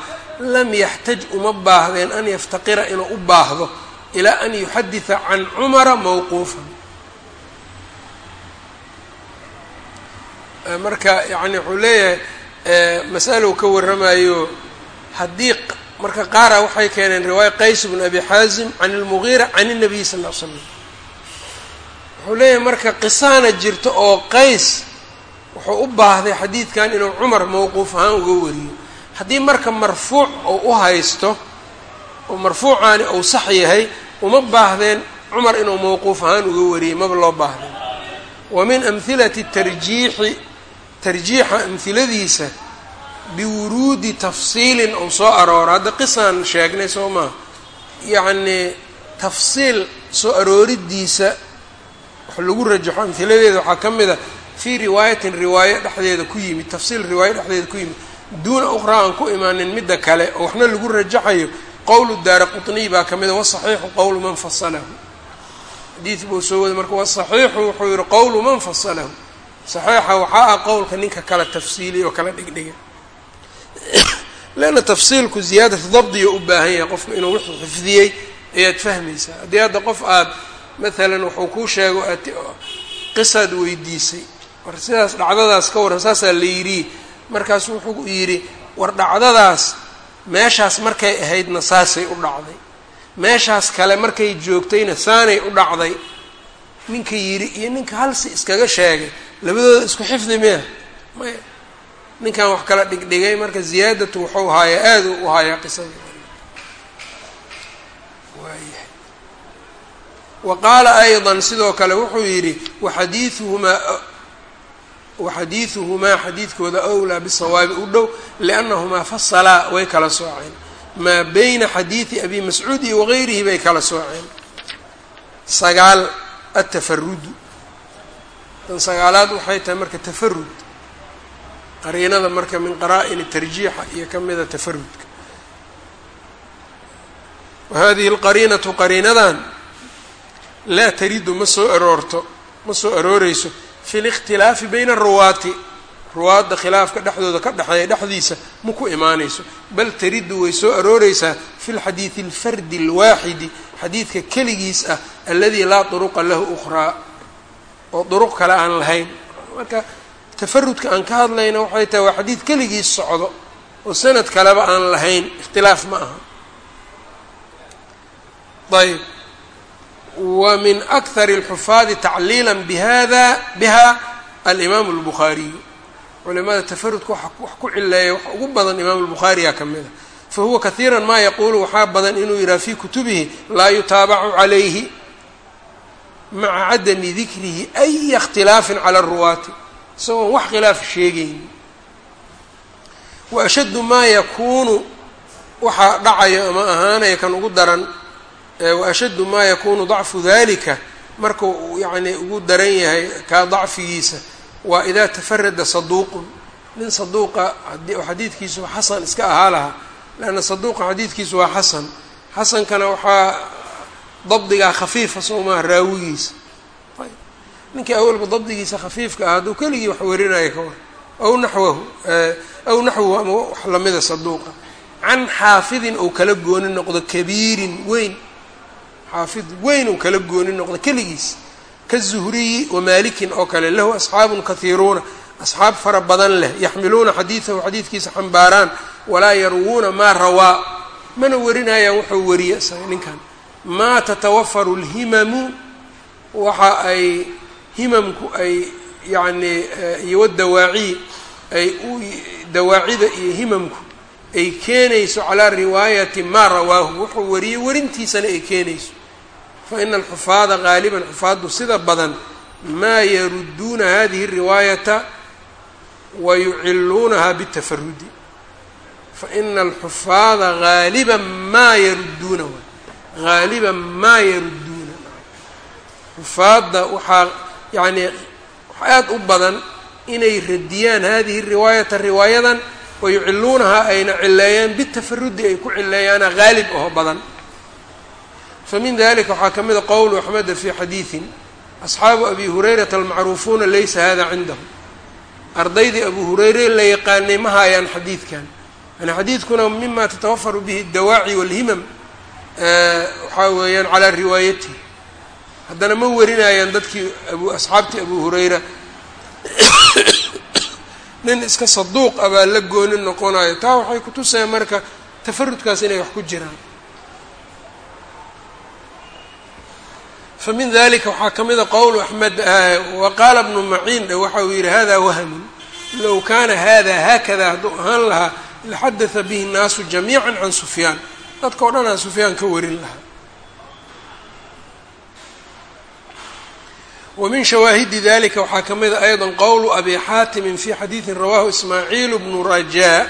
lam yaxtaj uma baahdeen an yaftaqira inuu u baahdo ilaa an yuxadida can cumara mawquufan. Marka yani wuxuu leeyahay masalow ka warramayo haddii marka qaara waxay keeneen riwaaya qays bnu abi xaasim can ilmugiira can الnabiy sal ll slam wuxuu leeyahay marka qisaana jirto oo qays wuxuu u baahday xadiidkan inuu cumar mawquuf ahaan uga wariyo haddii marka marfuuc ou u haysto oo marfuucaani ou sax yahay uma baahdeen cumar inuu mawquuf ahaan uga wariyey maba loo baahday wa min amhilati tarjiixi tarjiixa amhiladiisa biwuruudi tafsiilin ou soo arooro hadda qisaan sheegnay soo maha yacnii tafsiil soo arooridiisa wax lagu rajaxo amhiladeeda waxaa ka mid a fii riwaayatin riwaayo dhexdeeda ku yimid tafsiil riwaayo dhexdeeda ku yimid duuna ukhraa aan ku imaanin midda kale oo waxna lagu rajaxayo qowlu daara quطniy baa ka mida wasaxiixu qowlu man fasalahu. Xadiid buu soo waday marka wasaxiixu wuxuu yihi qowlu man fasalahu. Saxiixa waxaa ah qowlka ninka kala tafsiiliya oo kala dhigdhiga. Leanna tafsiilku ziyaadatu dabdiyo u baahan yahay qofku inuu wuxuu xifdiyey ayaad fahmaysaa. Haddii hadda qof aad maalan wuxuu kuu sheego qisaad weydiisay. War sidaas dhacdadaas ka warran saasaa la yidhi markaasu wuxuu yidhi war dhacdadaas meeshaas markay ahaydna saasay u dhacday. Meeshaas kale markay joogtayna saanay u dhacday. Ninka yidhi iyo ninka halsi iskaga sheegay labadooda isku xifdi miya. Maya ninkan wax kala dhigdhigay marka ziyaadatu wuxuu haayaa aada u hayaa qisada. Wa qaala ayضa sidoo kale wuxuu yidhi waxadiiuhumaa waxadiiduhumaa xadiidkooda awlaa bisawaabi u dhow liannahumaa fasalaa way kala sooceen. Maa bayna xadiidi abi mascuud iyo wagayrihi bay kala sooceen. Sagaal atafarudu tan sagaalaad waxay tahay marka tafarud qariinada marka min qaraa-in tarjiixa iyo ka mida tafarudka wa hadihi alqariinatu qariinadan laa taridu ma soo aroorto ma soo arooreyso fi likhtilaafi bayna aruwaati ruwaadda khilaafka dhexdooda ka dhexeeya dhexdiisa ma ku imaanayso. bal taridu way soo arooreysaa fi lxadiidi alfardi alwaaxidi xadiidka keligiis ah aladi laa duruqa lahu ukhraa oo duruq kale aan lahayn. marka tafarudka aan ka hadlayna waxay tahay waa xadiid keligiis socdo. oo sanad kaleba aan lahayn. ikhtilaaf ma aha. ayb wa min akhari اlxufaadi tacliila bihada biha alimaamu اlbukhaariyu culimada tafarudka wax ku cileeya wax ugu badan imaamu lbukhaariyaa ka mid a fahuwa kahiira maa yaquulu waxaa badan inuu yidhaha fii kutubihi laa yutaabacu calayhi maca cadami dikrihi aya اkhtilaafin cala اruwaati isagoon wax khilaaf sheegayni wa ashaddu maa yakuunu waxaa dhacayo ama ahaanaya kan ugu daran wa ashaddu maa yakuunu dacfu dalika markuu yacni ugu daran yahay kaa dacfigiisa waa idaa tafarada saduuqun. Nin saduuqa xadiidkiisu xasan iska ahaa lahaa leanna saduuqa xadiidkiisu waa xasan. Xasankana waxaa dabdigaa khafiifa soo maha raawigiisa. Ayb. Ninkii awalba dabdigiisa khafiifka ah hadduu keligii wax warinayo ka war. Aw naxwahu aw naxwahu ama wax lamida saduuqa. Can xaafidin ou kala gooni noqdo kabiirin weyn xaafid weyn ou kala gooni noqdo keligiis. Kazuhriyi wamaalikin oo kale lahu asxaabun kahiiruuna asxaab fara badan leh yaxmiluuna xadiidahu xadiidkiisa xambaaraan walaa yarwuuna maa rawaa. Mana warinayaan wuxuu wariye isaga ninkan. Maa tatawafaru lhimamu waxa ay himamku ay yacnii iyo wadawaaci ay u dawaacida iyo himamku ay keenayso calaa riwaayati maa rawaahu. Wuxuu wariyey warintiisana ay keenayso fa ina alxufaada gaaliban xufaaddu sida badan maa yarudduuna hadihi riwaayata wa yuciluunaha bitafarudi fa ina alxufaada gaaliban maa yarudduuna gaaliban maa yarudduuna. Xufaadda waxaa yacnii aad u badan inay radiyaan hadihi riwaayata riwaayadan wayuciluunahaa ayna cileeyaan bitafarudi ay ku cileeyaana haalib oo badan famin dalika waxaa ka mida qowlu axmeda fi xadiidin asxaabu abi hurayrata almacruufuuna laysa hada cindahum ardaydii abu hureyre la yaqaanay ma haayaan xadiidkan yani xadiidkuna mima tatawafaru bihi dawaaci walhimam waxaa weeyaan calaa riwaayatihi haddana ma warinayaan dadkii abu asxaabtii abu hurayra nin iska saduuq ah baa la gooni noqonayo taa waxay kutusayaan marka tafarudkaas inay wax ku jiraan fa min dalika waxaa ka mida qowlu axmed wa qaala bnu maciin dhe waxa uu yidhi hada wahmun low kaana hada haakada hadduu ahaan lahaa laxadatha bihi nnaasu jamiica can sufyaan dadka o dhan aan sufyaan ka warin lahaa wmin shawaahidi dalika waxaa ka mida ayضa qowlu abi xaatimin fi xadiidi rawahu ismaaciil bnu rajaa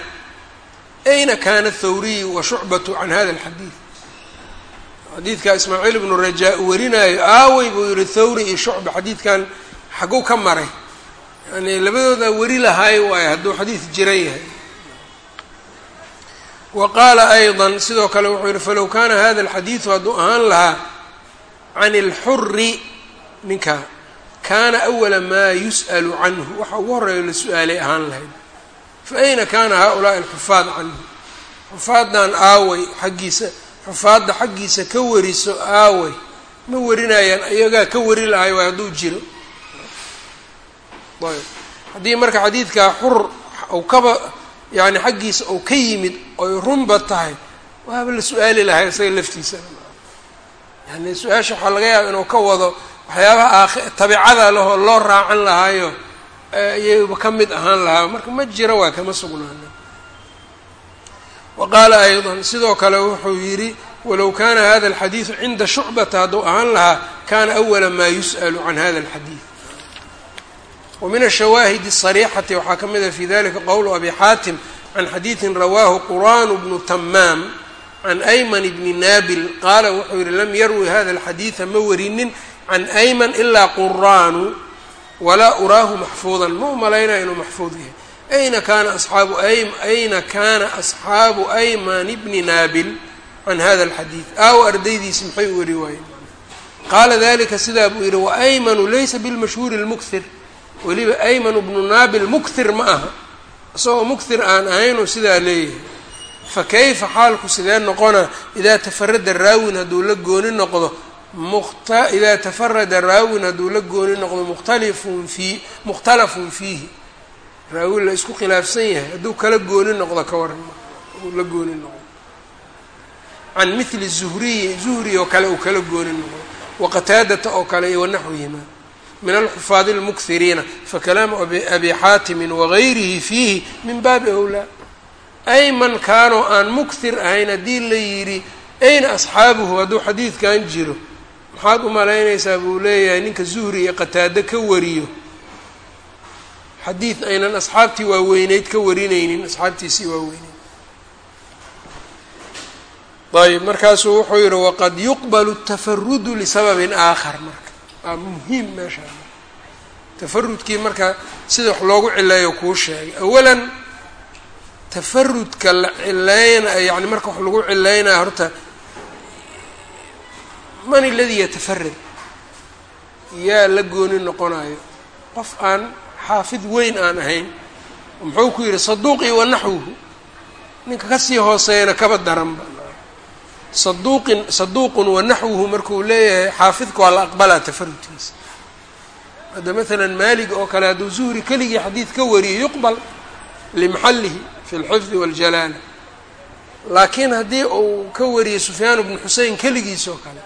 ayna kana thawriyu wa shucbatu can hada اlxadiid xadiidka ismaaciil ibnu rajaa uu warinaayo aawey buu yihi thawri iyo shucba xadiidkan xagow ka maray yani labadooda weri lahaay waayo hadduu xadiid jiran yahay wa qaala ayضa sidoo kale wuxuu yihi falow kana hada اlxadiidu hadduu ahaan lahaa can اlxuri ninka kaana awala maa yus'alu canhu waxa ugu horreeya la su-aalay ahaan lahayd fa ayna kaana haa-ulaa'i alxufaad canhu xufaadan aaway xaggiisa xufaadda xaggiisa ka wariso aaway ma warinayaan iyagaa ka wari lahay waay hadduu jiro. Ayb. Haddii marka xadiidkaa xur ou kaba yani xaggiisa ou ka yimid oy runba tahay waaba la su'aali lahay isaga laftiisa. Yani su'aasha waxaa laga yaaba inuu ka wado waxyaabaha aakh tabicada lehoo loo raacan lahaayo iyayba ka mid ahaan lahaa. Marka ma jiro waa kama sugnaana wa qaala aydan sidoo kale wuxuu yidhi walow kaana hada alxadiidu cinda shucbata hadduu ahaan lahaa kana awala maa yus'alu can hada alxadiid wa min ashawaahidi asariixati waxaa ka mid ah fi dalika qowlu abi xaatim can xadiidin rawaahu quraan bnu tamaam can ayman bni naabil qaala wuxuu yihi lam yarwi hada alxadiida ma warinin can ayman ilaa quraanu walaa uraahu maxfuudan. Ma u malaynaya inuu maxfuud yahay ayna kaana asxaabu ayna kaana asxaabu ayman bni naabil can hada alxadiid aawo ardaydiisi maxay u wari waayeen qaala dalika sidaa buu yihi waaymanu laysa bilmashhuuri lmukthir weliba aymanu bnu naabil mukthir ma aha isagoo mukthir aan ahaynuu sidaa leeyahay fakayfa xaalku sidee noqona idaa tafarada raawin hadduu la gooni noqdo idaa tafarada raawin hadduu la gooni noqdo mukhtalifun fii fiihi raawi la isku khilaafsan yahay. Hadduu kala gooni noqdo ka waran uu la gooni noqdo. Can mili zuhriyi zuhri oo kale uu kala gooni noqdo. Waqataadata oo kale iyo wanaxwihima min alxufaadi اlmukhiriina fakalaamu abi xaatimin wagayrihi fiihi min baabi awlaa ayman kaanoo aan mukthir ahayn haddii la yidhi ayna asxaabuhu? Hadduu xadiidkan jiro. Maxaad u malaynaysaa buu leeyahay ninka zuhri iyo qataado ka wariyo xadiid aynan asxaabtii waaweyneyd ka warinaynin asxaabtiisii waaweyneyd. Ayb markaasuu wuxuu yihi waqad yuqbalu tafarudu lisababin aakhar marka. Waa muhiim meeshaa tafarudkii marka sida wax loogu cileeyo kuu sheegay. Awalan tafarudka la cileynaya yani marka wax lagu cileynaya horta man iladii yatafarad yaa la gooni noqonayo qof aan xaafid weyn aan ahayn muxuu ku yidhi saduuqii wa naxwuhu. Ninka ka sii hooseeyana kaba daranba saduuqin saduuqun wa naxwuhu markuu leeyahay xaafidka waa la aqbalaa tafarudkiisa hadda maalan maalig oo kale hadduu zuhri keligii xadiid ka wariyo yuqbal limaxallihi fi lxifdi waاljalaala laakiin haddii uu ka wariyey sufyaan bnu xusein keligiis oo kale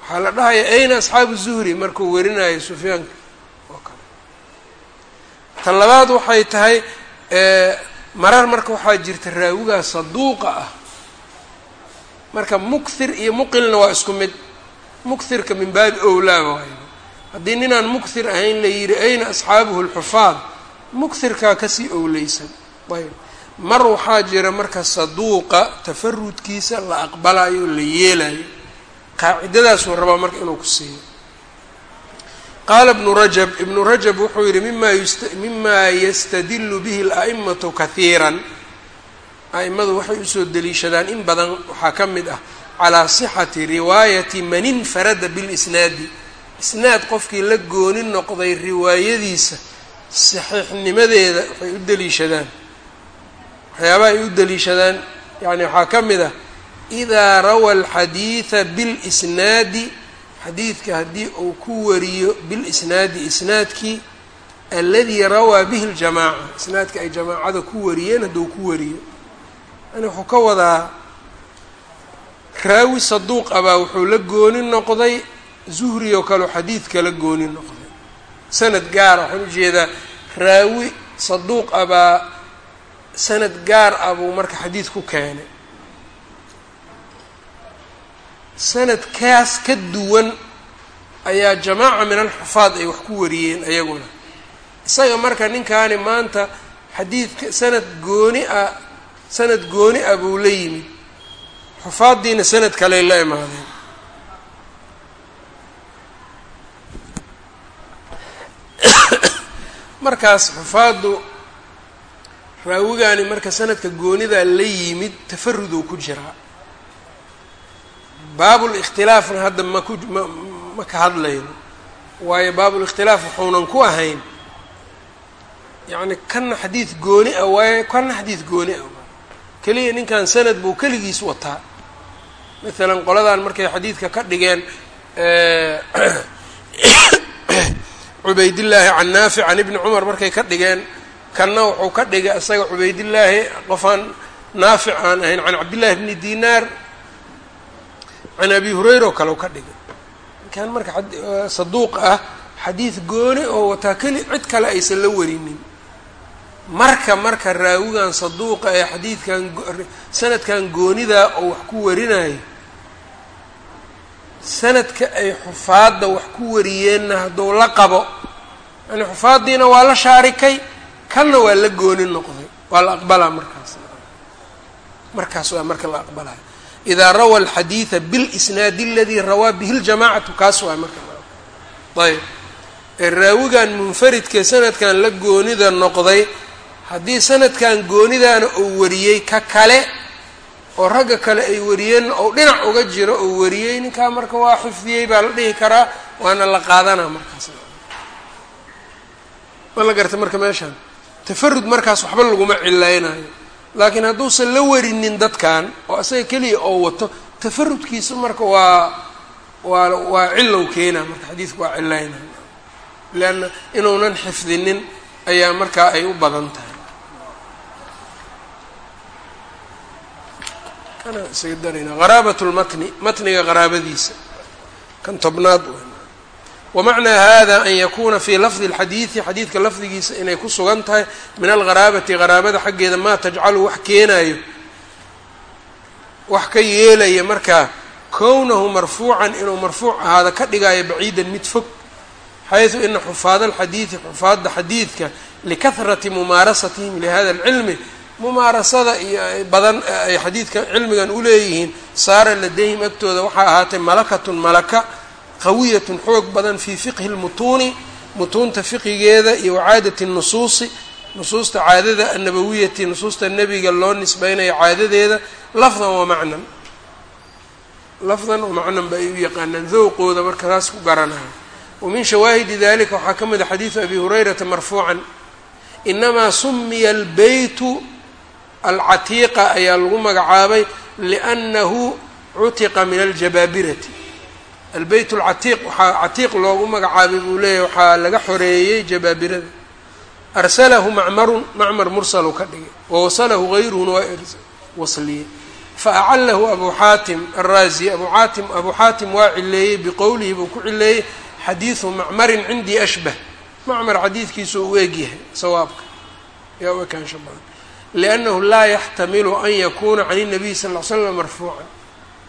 waxaa la dhahaya ayna asxaabu zuhri? Markuu warinayo sufyaanka tan labaad waxay tahay marar marka waxaa jirta raawigaa saduuqa ah. Marka mukthir iyo muqilna waa isku mid. Mukthirka min baabi owlaa waayo haddii ninaan mukthir ahayn la yidhi ayna asxaabuhu lxufaad mukthirkaa ka sii owleysan ayb. Mar waxaa jira marka saduuqa tafarudkiisa la aqbalayo la yeelayo qaacidadaasuu rabaa marka inuu ku siiyo qaala ibnu rajab ibnu rajab wuxuu yihi mima yastadilu bihi ala'imatu kahiiran a'imadu waxay u soo deliishadaan in badan waxaa ka mid ah calaa sixati riwaayati man infarada bilisnaadi. Isnaad qofkii la gooni noqday riwaayadiisa saxiixnimadeeda waxay u deliishadaan. Waxyaabaha ay u deliishadaan yani waxaa ka mid ah idaa rawa alxadiida bilisnaadi xadiidka haddii uu ku wariyo bilisnaadi isnaadkii aladii rawaa bihi ljamaaca isnaadka ay jamaacada ku wariyeen hadduu ku wariyo. Yani wuxuu ka wadaa raawi saduuq abaa wuxuu la gooni noqday zuhri oo kaleo xadiidka la gooni noqday. Sanad gaara waxaan u jeedaa raawi saduuq abaa sanad gaar ah buu marka xadiid ku keenay sanadkaas ka duwan ayaa jamaaca min alxufaad ay wax ku wariyeen ayaguna. Isaga marka ninkaani maanta xadiidka sanad gooni ah sanad gooni ah buu la yimid. Xufaaddiina sanad kaley la imaadeen. Markaas xufaaddu raawigani marka sanadka goonidaa la yimid tafaruduu ku jiraa baabul ikhtilaafna hadda maku ma ma ka hadlayno. Waayo baabulikhtilaaf waxuunan ku ahayn yacni kanna xadiid gooni ah waayo kanna xadiid gooni ah. Keliya ninkan sanad buu keligiis wataa. Maalan qoladan markay xadiidka ka dhigeen cubaydillaahi can naafic can ibni cumar markay ka dhigeen kanna wuxuu ka dhigay isaga cubaydillaahi qofaan naafic aan ahayn can cabdillahi bni dinaar can abi hurayra oo kale u ka dhigay. Ninkan marka saduuq ah xadiid gooni oo wataa keli cid kale aysan la warinin marka marka raawigan saduuqa ee xadiidkan sanadkan goonidaa oo wax ku warinayo sanadka ay xufaadda wax ku wariyeenna hadduu la qabo yani xufaaddiina waa la shaarikay kanna waa la gooni noqday. Waa la aqbalaa markaas. Markaas waa marka la aqbalaya idaa rawa alxadiida bilisnaadi aladii rawaa bihi ljamaacatu kaas waa marka ee raawigan munfaridkee sanadkan la goonida noqday haddii sanadkan goonidaana uu wariyey ka kale oo ragga kale ay wariyeen ou dhinac uga jiro oo wariyey ninkaa marka waa xifdiyey baa la dhihi karaa waana la qaadanaa markaas ma la garta marka meeshaan tafarud markaas waxba laguma cilaynayo laakiin hadduusan la warinin dadkan oo isaga keliya oo wato tafarudkiisu marka waa waa waa cilow keenaa marka xadiidku waa cilaynaya leanna inuunan xifdinin ayaa markaa ay u badan tahay. Kana isaga darayna qaraabat lmatni matniga qaraabadiisa kan tobnaad wamacnaa hada an yakuuna fii lafdi اlxadiidi xadiidka lafdigiisa inay ku sugan tahay min algharaabati haraabada xaggeeda maa tajcalu wax keenaayo wax ka yeelaya markaa kownahu marfuucan inuu marfuuc ahaada ka dhigaayo baciidan mid fog xaysu ina xufaada alxadiidi xufaadda xadiidka likahrati mumaarasatihim lihada اlcilmi mumaarasada iyo badan ay xadiidka cilmigan uleeyihiin saara ladayhim agtooda waxaa ahaatay malakatun malaka qawiyatun xoog badan fii fiqhi lmutuuni mutuunta fiqigeeda iyo wacaadati nusuusi nusuusta caadada annabawiyati nusuusta nebiga loo nisbeynayo caadadeeda lafdan wa macnan. Lafdan wa macnan ba ay u yaqaanaan dowqooda marka taas ku garanaya wa min shawaahidi dalika waxaa ka mid a xadiidu abi hurayrata marfuucan. Inamaa sumiya albeytu alcatiiqa ayaa lagu magacaabay liannahu cutiqa min aljabaabirati albeyt alcatiiq waxaa catiiq loogu magacaabay buu leeyahy waxaa laga xoreeyey jabaabirada. Arsalahu macmarun macmar mursalu ka dhigay wawasalahu gayruhuna waa wasliyey faacalahu abu xaatim araazi abu xaatim abu xaatim waa cileeyey biqowlihi buu ku cileeyey xadiidu macmarin cindii ashbah. Macmar xadiidkiisu u eegyahay sawaabka. Yaa u ekaansha badan. Liannahu laa yaxtamilu an yakuuna can الnabiy sal ly slam marfuucan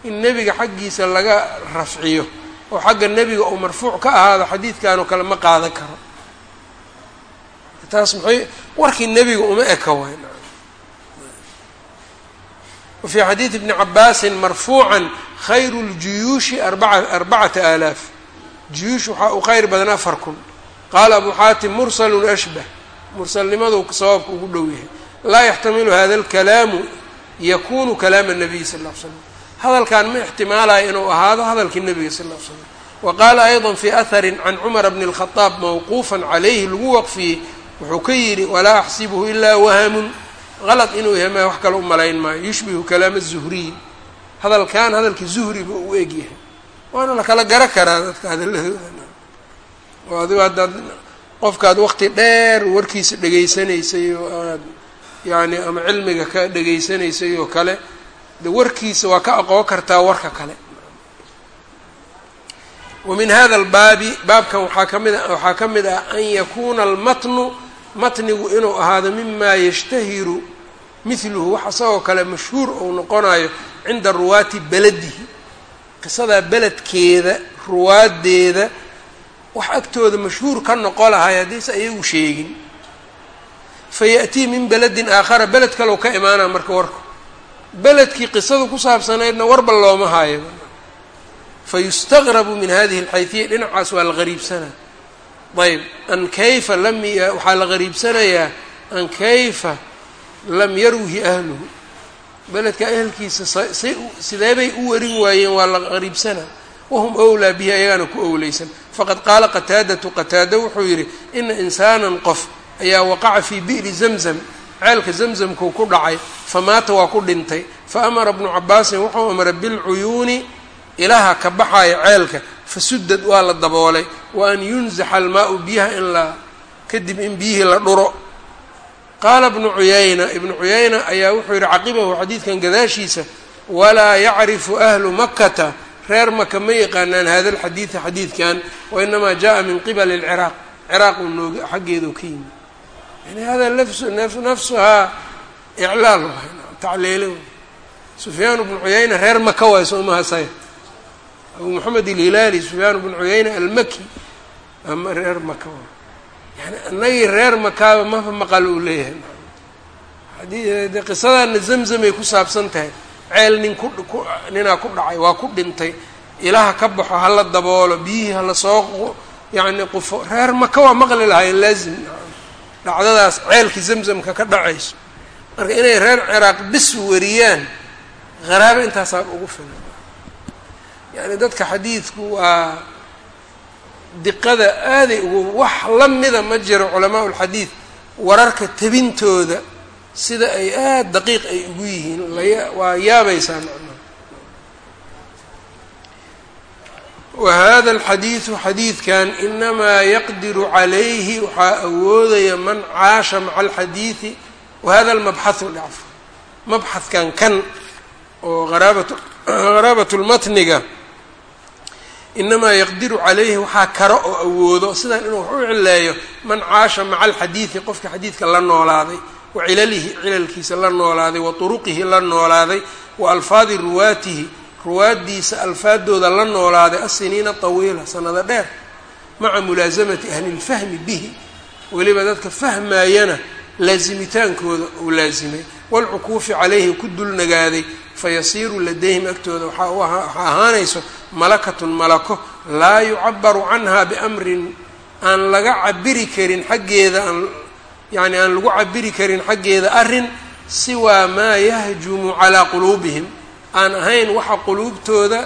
in nebiga xaggiisa laga rafciyo oo xagga nebiga uu marfuuc ka ahaado xadiidkan oo kale ma qaadan karo. Taas maxay warkii nebiga uma eka waay wa fii xadiidi bni cabaasin marfuucan khayru ljuyuushi arbaa arbacata aalaaf. Juyuush waxaa u khayr badan afar kun. Qaala abu xaatim mursalun ashbah. Mursalnimadu sababka ugu dhow yahay. Laa yaxtamilu hada alkalaamu yakunu kalaama nabiy sal ll ly slam hadalkan ma ixtimaalayo inuu ahaado hadalkii nebiga sal ly slam. Wa qaala ayضa fi aharin can cumara bni اlkhadaab mawquufan calayhi lagu waqfiyey wuxuu ka yidhi walaa axsibuhu ilaa wahamun. Qalad inuu yahay ma wax kale u malayn maayo. Yushbihu kalaama zuhriy hadalkan hadalkii zuhriba u egyahay waana la kala garo karaa dadka hadalladooda. Oo adigo haddaad qofkaad waqti dheer warkiisa dhegaysanaysay oo aad yacni ama cilmiga ka dhegaysanaysay oo kale de warkiisa waa ka aqoon kartaa warka kale. Wa min hada albaabi baabkan waxaa ka mid a waxaa ka mid ah an yakuuna almatnu matnigu inuu ahaado mima yashtahiru mihluhu wax isagoo kale mashhuur ou noqonayo cinda ruwaati beladihi qisadaa beledkeeda ruwaadeeda wax agtooda mashhuur ka noqo lahay haddiise ayagu sheegin. Fayaأtii min beledin aakhara beled kalow ka imaanaa marka warku beledkii qisadu ku saabsanaydna warba looma haayo. Fayustaqrabu min hadihi اlxayhiya dhinacaas waa la qariibsanaa ayb an kayfa lam waxaa la qariibsanayaa an kayfa lam yarwihi ahluhu. Beledka ehelkiisa say sidee bay u warin waayeen waa la qariibsanaa wahum owlaa bihi ayagaana ku owleysan faqad qaala qataadatu qataada wuxuu yidhi ina insaanan qof ayaa waqaca fii bi'ri zamzam ceelka zamzamkuu ku dhacay famaata waa ku dhintay faamara bnu cabaasin wuxuu amray bilcuyuuni ilaha ka baxaya ceelka fasudad waa la daboolay wa an yunzaxa almaau biyaha in la kadib in biyihii la dhuro. Qaala bnu cuyayna ibnu cuyayna ayaa wuxuu yidhi caqibahu xadiidkan gadaashiisa walaa yacrifu ahlu makata reer maka ma yaqaanaan hada alxadiida xadiidkan wainamaa jaءa min qibali اlciraaq ciraaq uu noog xaggeedu ka yimi yani hada nafsuhaa iclaal tacliili sufyaan bnu cuyayna reer maka waay soomahasay abu moxamed ilhilaali sufyaan bnu cuyayna almaki ama reer maka waay yani anagii reer makaaba mafa maqal uu leeyahay de qisadaana zamzamay ku saabsan tahay ceel nin ku ninaa ku dhacay waa ku dhintay ilaha ka baxo hala daboolo biyihii hala soo yani qufo reer maka waa maqli lahaayeen laazim dhacdadaas ceelkii zamzamka ka dhacayso. Marka inay reer ciraaq bis wariyaan qaraabo intaasaa ugu filan. Yani dadka xadiidku waa diqada aaday ugu wax la mida ma jiro culamaa ulxadiid wararka tebintooda sida ay aada daqiiq ay ugu yihiin waa yaabaysaa macnaha wa hada alxadiidu xadiidkan inamaa yaqdiru calayhi waxaa awoodaya man caasha maca alxadiidi wahada almabxathu dhacf mabxadkan kan oo qaraabat qaraabatulmatniga inamaa yaqdiru calayhi waxaa karo oo awoodo. Sidan inuu wax u cileeyo man caasha maca alxadiidi qofka xadiidka la noolaaday wa cilalihi cilalkiisa la noolaaday wa turuqihi la noolaaday wa ruwaatihi ruwaaddiisa alfaadooda la noolaaday asiniina tawiila sanado dheer maca mulaasamati ahlilfahmi bihi. Weliba dadka fahmaayana laazimitaankooda uu laasimay waalcukuufi calayhi ku dulnagaaday fayasiiru ladayhim agtooda. Waxaa ahaanayso malakatun malako laa yucabaru canha biamrin aan laga cabiri karin xaggeeda aan yacni aan lagu cabiri karin xaggeeda arrin siwaa maa yahjumu calaa quluubihim aan ahayn waxa quluubtooda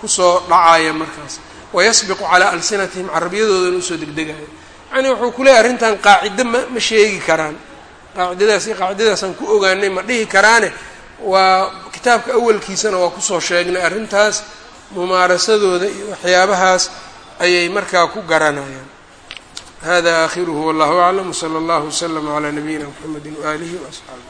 ku soo dhacaya markaas. Wayasbiqu calaa alsinatihim carabiyadoodan u soo degdegayo yacni wuxuu ku leeyahy arrintan qaacido ma ma sheegi karaan. Qaacidadaas iyo qaacidadaasaan ku ogaanay ma dhihi karaane. Waa kitaabka awalkiisana waa ku soo sheegnay arrintaas mumaarasadooda iyo waxyaabahaas ayay markaa ku garanayaan. Hada aakhiruhu wallahu aclam wsala allahu waslama calaa nabiyina mxamedi waaalihi waasxaabi